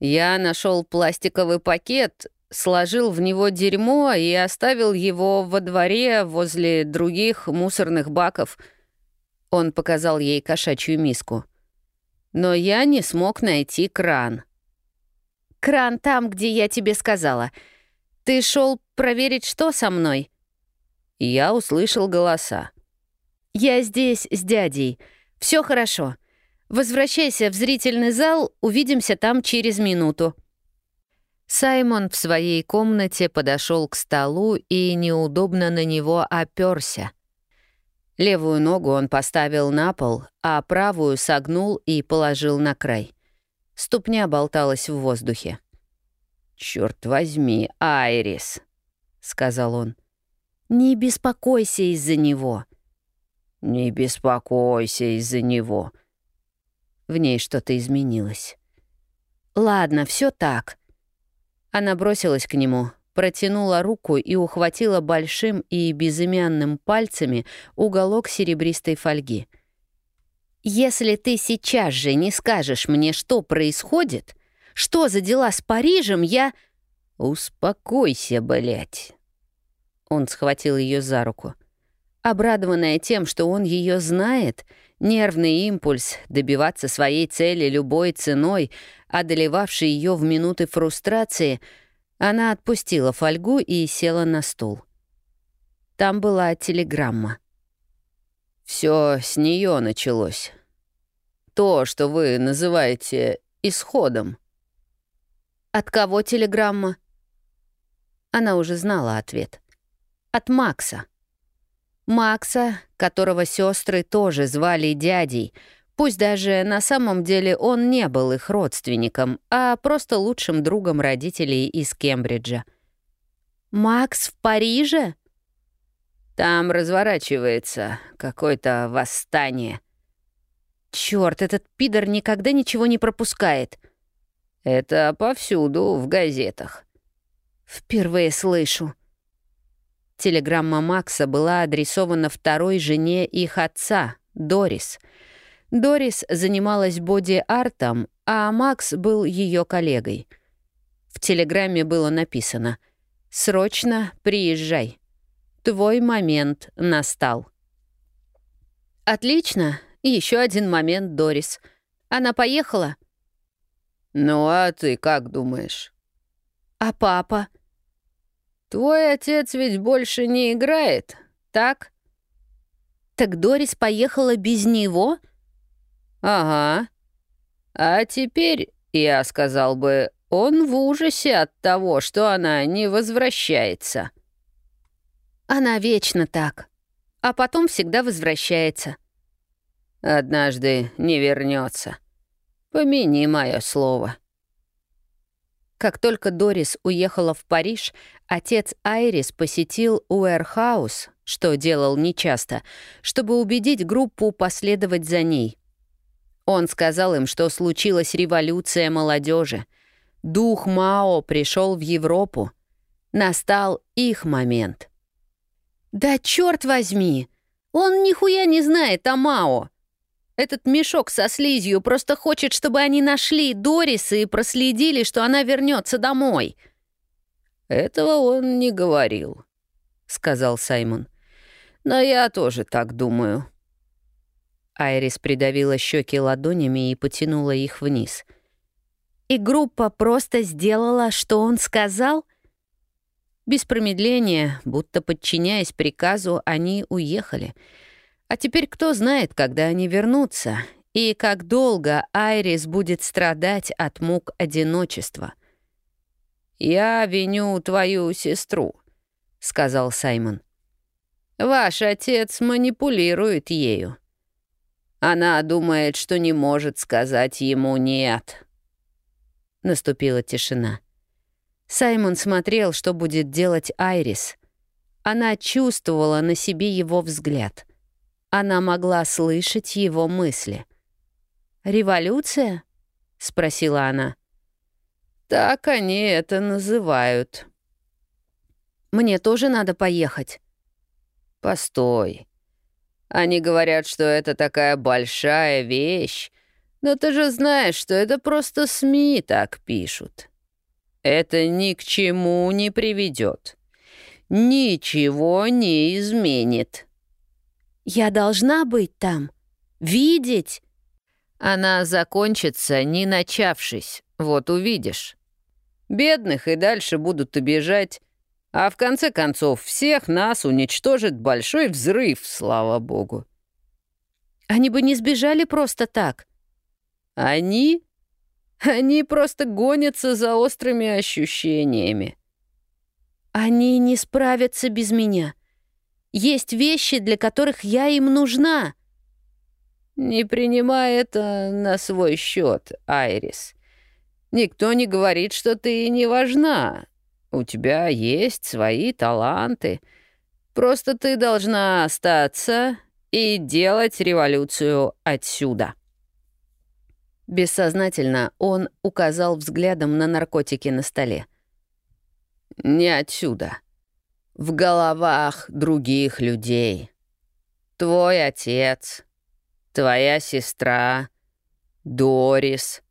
Я нашел пластиковый пакет, сложил в него дерьмо и оставил его во дворе возле других мусорных баков — он показал ей кошачью миску. «Но я не смог найти кран». «Кран там, где я тебе сказала. Ты шел проверить, что со мной?» Я услышал голоса. «Я здесь с дядей. Все хорошо. Возвращайся в зрительный зал, увидимся там через минуту». Саймон в своей комнате подошел к столу и неудобно на него оперся. Левую ногу он поставил на пол, а правую согнул и положил на край. Ступня болталась в воздухе. «Чёрт возьми, Айрис», — сказал он. «Не беспокойся из-за него». «Не беспокойся из-за него». В ней что-то изменилось. «Ладно, все так». Она бросилась к нему, протянула руку и ухватила большим и безымянным пальцами уголок серебристой фольги. «Если ты сейчас же не скажешь мне, что происходит, что за дела с Парижем, я...» «Успокойся, блядь!» Он схватил ее за руку. Обрадованная тем, что он ее знает, нервный импульс добиваться своей цели любой ценой, одолевавший ее в минуты фрустрации — она отпустила фольгу и села на стул. Там была телеграмма. Все с нее началось. То, что вы называете исходом. От кого телеграмма? Она уже знала ответ. От Макса. Макса, которого сестры тоже звали дядей, Пусть даже на самом деле он не был их родственником, а просто лучшим другом родителей из Кембриджа. «Макс в Париже?» «Там разворачивается какое-то восстание». Черт, этот пидор никогда ничего не пропускает». «Это повсюду, в газетах». «Впервые слышу». Телеграмма Макса была адресована второй жене их отца, Дорис — Дорис занималась боди-артом, а Макс был ее коллегой. В телеграмме было написано «Срочно приезжай. Твой момент настал». «Отлично. Еще один момент, Дорис. Она поехала?» «Ну а ты как думаешь?» «А папа?» «Твой отец ведь больше не играет, так?» «Так Дорис поехала без него?» «Ага. А теперь, я сказал бы, он в ужасе от того, что она не возвращается». «Она вечно так, а потом всегда возвращается». «Однажды не вернется. Помяни мое слово». Как только Дорис уехала в Париж, отец Айрис посетил Уэрхаус, что делал нечасто, чтобы убедить группу последовать за ней — он сказал им, что случилась революция молодежи. Дух Мао пришел в Европу. Настал их момент. «Да черт возьми! Он нихуя не знает о Мао!» Этот мешок со слизью просто хочет, чтобы они нашли Дорис и проследили, что она вернется домой. «Этого он не говорил», — сказал Саймон. «Но я тоже так думаю». Айрис придавила щеки ладонями и потянула их вниз. «И группа просто сделала, что он сказал?» Без промедления, будто подчиняясь приказу, они уехали. А теперь кто знает, когда они вернутся, и как долго Айрис будет страдать от мук одиночества. «Я виню твою сестру», — сказал Саймон. «Ваш отец манипулирует ею. Она думает, что не может сказать ему «нет». Наступила тишина. Саймон смотрел, что будет делать Айрис. Она чувствовала на себе его взгляд. Она могла слышать его мысли. «Революция?» — спросила она. «Так они это называют». «Мне тоже надо поехать». «Постой. Они говорят, что это такая большая вещь, но ты же знаешь, что это просто СМИ так пишут. Это ни к чему не приведет. Ничего не изменит. Я должна быть там, видеть. Она закончится, не начавшись, вот увидишь. Бедных и дальше будут обижать, а в конце концов, всех нас уничтожит большой взрыв, слава богу. Они бы не сбежали просто так. Они? Они просто гонятся за острыми ощущениями. Они не справятся без меня. Есть вещи, для которых я им нужна. Не принимай это на свой счет, Айрис. Никто не говорит, что ты не важна. У тебя есть свои таланты. Просто ты должна остаться и делать революцию отсюда. Бессознательно он указал взглядом на наркотики на столе. «Не отсюда. В головах других людей. Твой отец, твоя сестра, Дорис.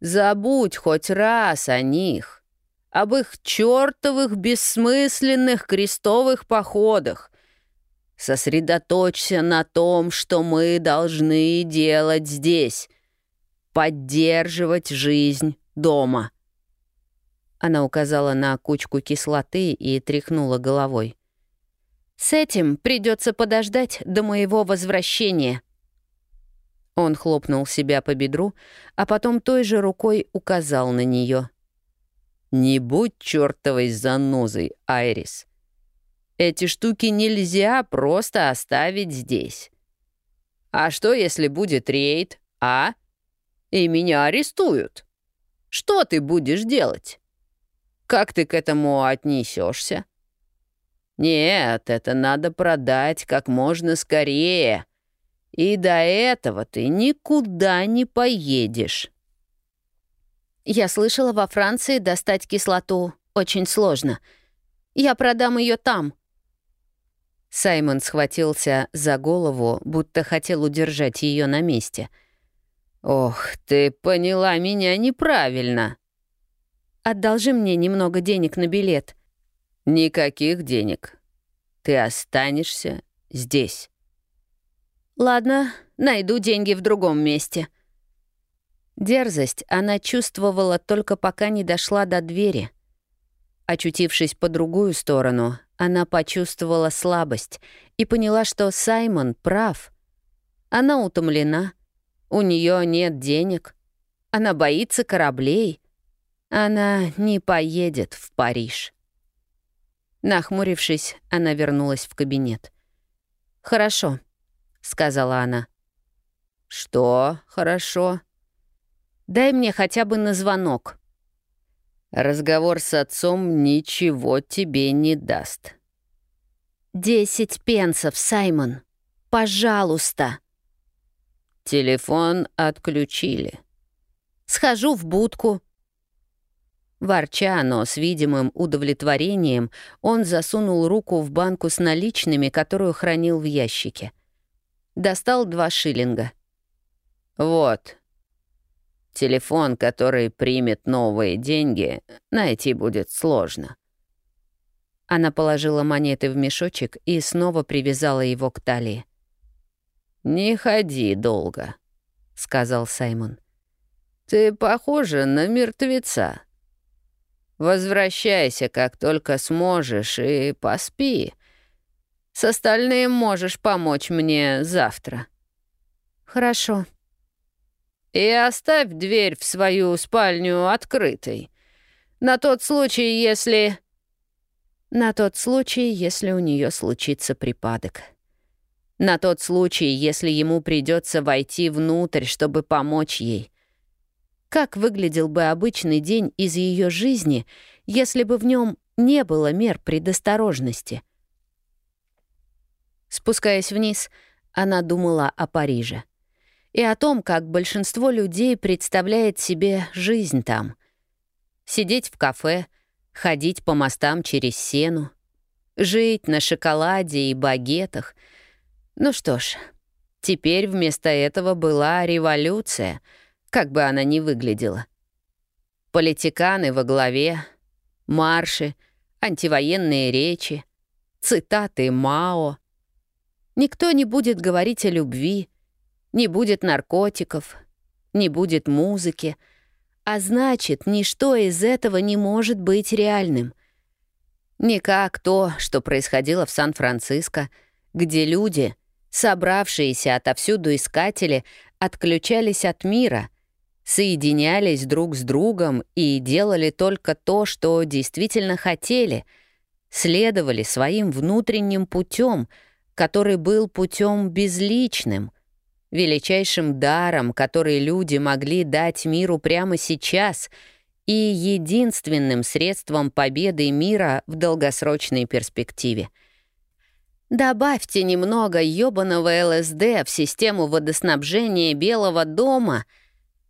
Забудь хоть раз о них, об их чертовых бессмысленных крестовых походах. Сосредоточься на том, что мы должны делать здесь. Поддерживать жизнь дома. Она указала на кучку кислоты и тряхнула головой. «С этим придется подождать до моего возвращения». Он хлопнул себя по бедру, а потом той же рукой указал на нее. «Не будь чертовой занозой, Айрис. Эти штуки нельзя просто оставить здесь. А что, если будет рейд, а? И меня арестуют? Что ты будешь делать? Как ты к этому отнесешься? Нет, это надо продать как можно скорее. И до этого ты никуда не поедешь. Я слышала, во Франции достать кислоту очень сложно. Я продам ее там. Саймон схватился за голову, будто хотел удержать ее на месте. «Ох, ты поняла меня неправильно!» «Одолжи мне немного денег на билет». «Никаких денег. Ты останешься здесь». Ладно, найду деньги в другом месте. Дерзость она чувствовала только пока не дошла до двери. Очутившись по другую сторону, она почувствовала слабость и поняла, что Саймон прав. Она утомлена, у нее нет денег, она боится кораблей, она не поедет в Париж. Нахмурившись, она вернулась в кабинет. «Хорошо», — сказала она. «Что хорошо?» «Дай мне хотя бы на звонок». «Разговор с отцом ничего тебе не даст». «Десять пенсов, Саймон. Пожалуйста». Телефон отключили. «Схожу в будку». Ворча, но с видимым удовлетворением, он засунул руку в банку с наличными, которую хранил в ящике. Достал два шиллинга. «Вот. Телефон, который примет новые деньги, найти будет сложно». Она положила монеты в мешочек и снова привязала его к талии. «Не ходи долго», — сказал Саймон. «Ты похожа на мертвеца. Возвращайся, как только сможешь, и поспи. С остальным можешь помочь мне завтра». «Хорошо». «И оставь дверь в свою спальню открытой. На тот случай, если...» На тот случай, если у нее случится припадок. На тот случай, если ему придется войти внутрь, чтобы помочь ей. Как выглядел бы обычный день из ее жизни, если бы в нем не было мер предосторожности? Спускаясь вниз, она думала о Париже и о том, как большинство людей представляет себе жизнь там. Сидеть в кафе, ходить по мостам через сену, жить на шоколаде и багетах. Ну что ж, теперь вместо этого была революция, как бы она ни выглядела. Политиканы во главе, марши, антивоенные речи, цитаты Мао — Никто не будет говорить о любви, не будет наркотиков, не будет музыки, а значит, ничто из этого не может быть реальным. Не как то, что происходило в Сан-Франциско, где люди, собравшиеся отовсюду искатели, отключались от мира, соединялись друг с другом и делали только то, что действительно хотели, следовали своим внутренним путем, который был путем безличным, величайшим даром, который люди могли дать миру прямо сейчас и единственным средством победы мира в долгосрочной перспективе. Добавьте немного ёбаного ЛСД в систему водоснабжения Белого дома.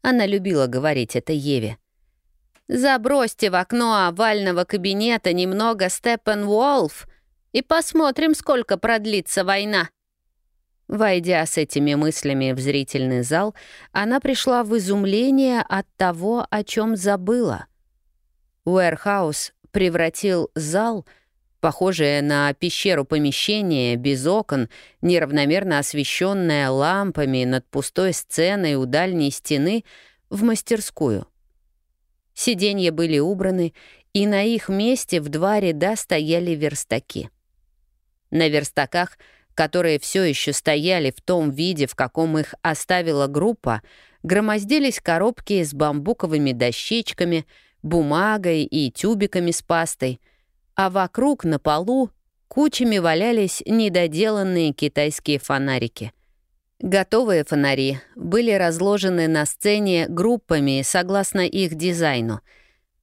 Она любила говорить это Еве. Забросьте в окно овального кабинета немного Степпенволф и посмотрим, сколько продлится война». Войдя с этими мыслями в зрительный зал, она пришла в изумление от того, о чем забыла. Уэрхаус превратил зал, похожее на пещеру помещение без окон, неравномерно освещенное лампами над пустой сценой у дальней стены, в мастерскую — Сиденья были убраны, и на их месте в два ряда стояли верстаки. На верстаках, которые все еще стояли в том виде, в каком их оставила группа, громоздились коробки с бамбуковыми дощечками, бумагой и тюбиками с пастой, а вокруг на полу кучами валялись недоделанные китайские фонарики — Готовые фонари были разложены на сцене группами согласно их дизайну.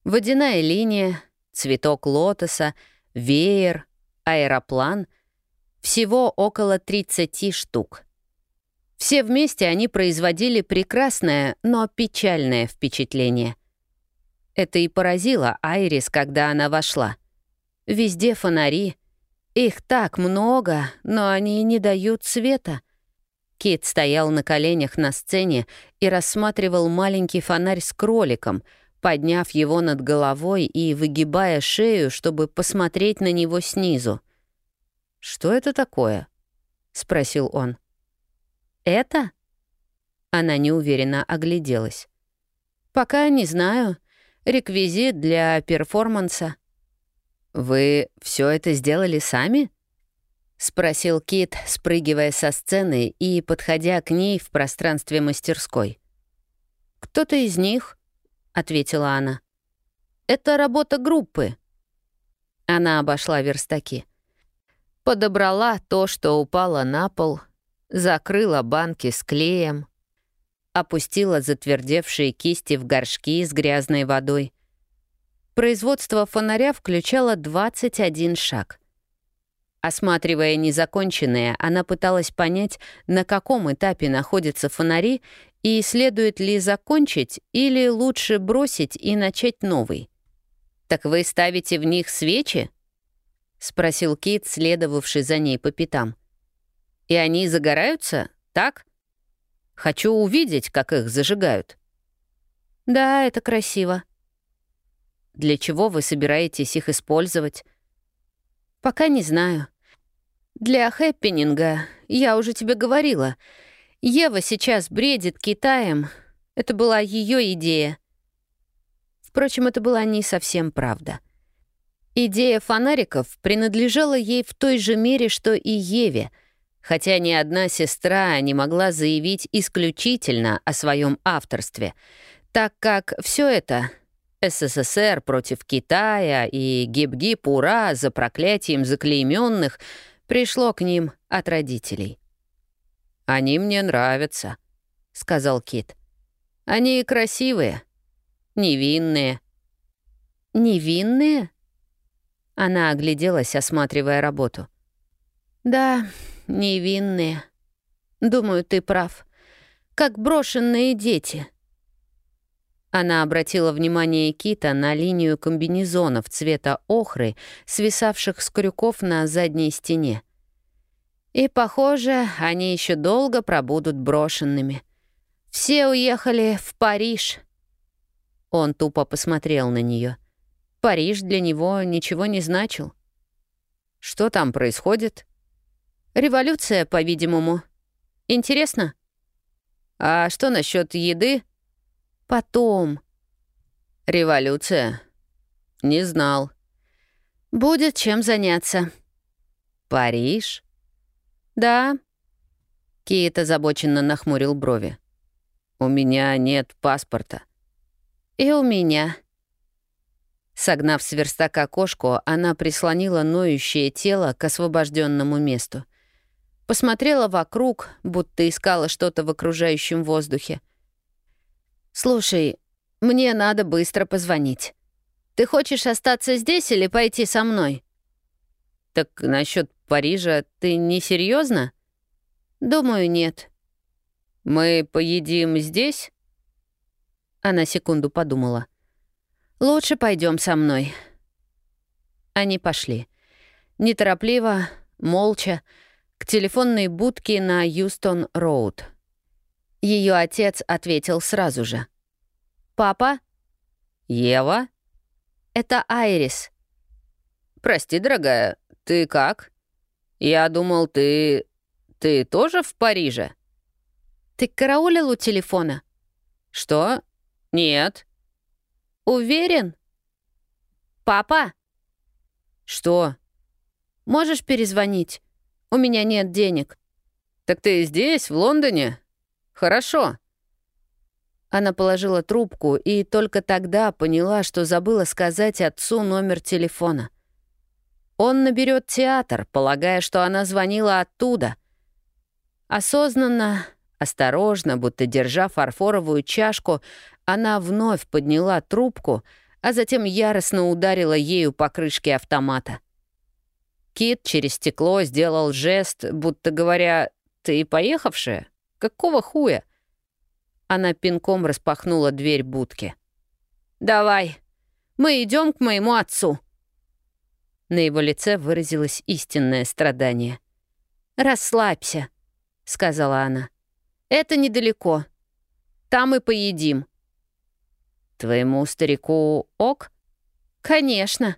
Водяная линия, цветок лотоса, веер, аэроплан — всего около 30 штук. Все вместе они производили прекрасное, но печальное впечатление. Это и поразило Айрис, когда она вошла. Везде фонари. Их так много, но они не дают света. Кит стоял на коленях на сцене и рассматривал маленький фонарь с кроликом, подняв его над головой и выгибая шею, чтобы посмотреть на него снизу. «Что это такое?» — спросил он. «Это?» Она неуверенно огляделась. «Пока не знаю. Реквизит для перформанса». «Вы все это сделали сами?» — спросил Кит, спрыгивая со сцены и подходя к ней в пространстве мастерской. «Кто-то из них», — ответила она. «Это работа группы». Она обошла верстаки. Подобрала то, что упало на пол, закрыла банки с клеем, опустила затвердевшие кисти в горшки с грязной водой. Производство фонаря включало 21 шаг — Осматривая незаконченные, она пыталась понять, на каком этапе находятся фонари и следует ли закончить или лучше бросить и начать новый. «Так вы ставите в них свечи?» — спросил Кит, следовавший за ней по пятам. «И они загораются, так? Хочу увидеть, как их зажигают». «Да, это красиво». «Для чего вы собираетесь их использовать?» «Пока не знаю. Для хэппининга, я уже тебе говорила. Ева сейчас бредит Китаем. Это была ее идея. Впрочем, это была не совсем правда. Идея фонариков принадлежала ей в той же мере, что и Еве, хотя ни одна сестра не могла заявить исключительно о своем авторстве, так как все это СССР против Китая и гиб-гиб ура за проклятием заклейменных — пришло к ним от родителей. «Они мне нравятся», — сказал Кит. «Они красивые, невинные». «Невинные?» Она огляделась, осматривая работу. «Да, невинные. Думаю, ты прав. Как брошенные дети». Она обратила внимание Кита на линию комбинезонов цвета охры, свисавших с крюков на задней стене. И, похоже, они еще долго пробудут брошенными. Все уехали в Париж. Он тупо посмотрел на нее. Париж для него ничего не значил. Что там происходит? Революция, по-видимому. Интересно? А что насчет еды? Потом. Революция? Не знал. Будет чем заняться. Париж? Да. Кит озабоченно нахмурил брови. У меня нет паспорта. И у меня. Согнав с верстака кошку, она прислонила ноющее тело к освобожденному месту. Посмотрела вокруг, будто искала что-то в окружающем воздухе. «Слушай, мне надо быстро позвонить. Ты хочешь остаться здесь или пойти со мной?» «Так насчет Парижа ты не серьезно? «Думаю, нет». «Мы поедим здесь?» Она секунду подумала. «Лучше пойдем со мной». Они пошли. Неторопливо, молча, к телефонной будке на Юстон-Роуд. Ее отец ответил сразу же. «Папа?» «Ева?» «Это Айрис». «Прости, дорогая, ты как? Я думал, ты... ты тоже в Париже?» «Ты караулил у телефона?» «Что? Нет». «Уверен?» «Папа?» «Что?» «Можешь перезвонить? У меня нет денег». «Так ты здесь, в Лондоне? Хорошо». Она положила трубку и только тогда поняла, что забыла сказать отцу номер телефона. Он наберет театр, полагая, что она звонила оттуда. Осознанно, осторожно, будто держа фарфоровую чашку, она вновь подняла трубку, а затем яростно ударила ею по крышке автомата. Кит через стекло сделал жест, будто говоря, «Ты поехавшая? Какого хуя?» Она пинком распахнула дверь будки. «Давай, мы идем к моему отцу». На его лице выразилось истинное страдание. «Расслабься», — сказала она. «Это недалеко. Там и поедим». «Твоему старику ок?» «Конечно».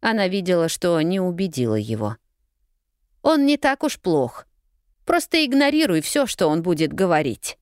Она видела, что не убедила его. «Он не так уж плох. Просто игнорируй все, что он будет говорить».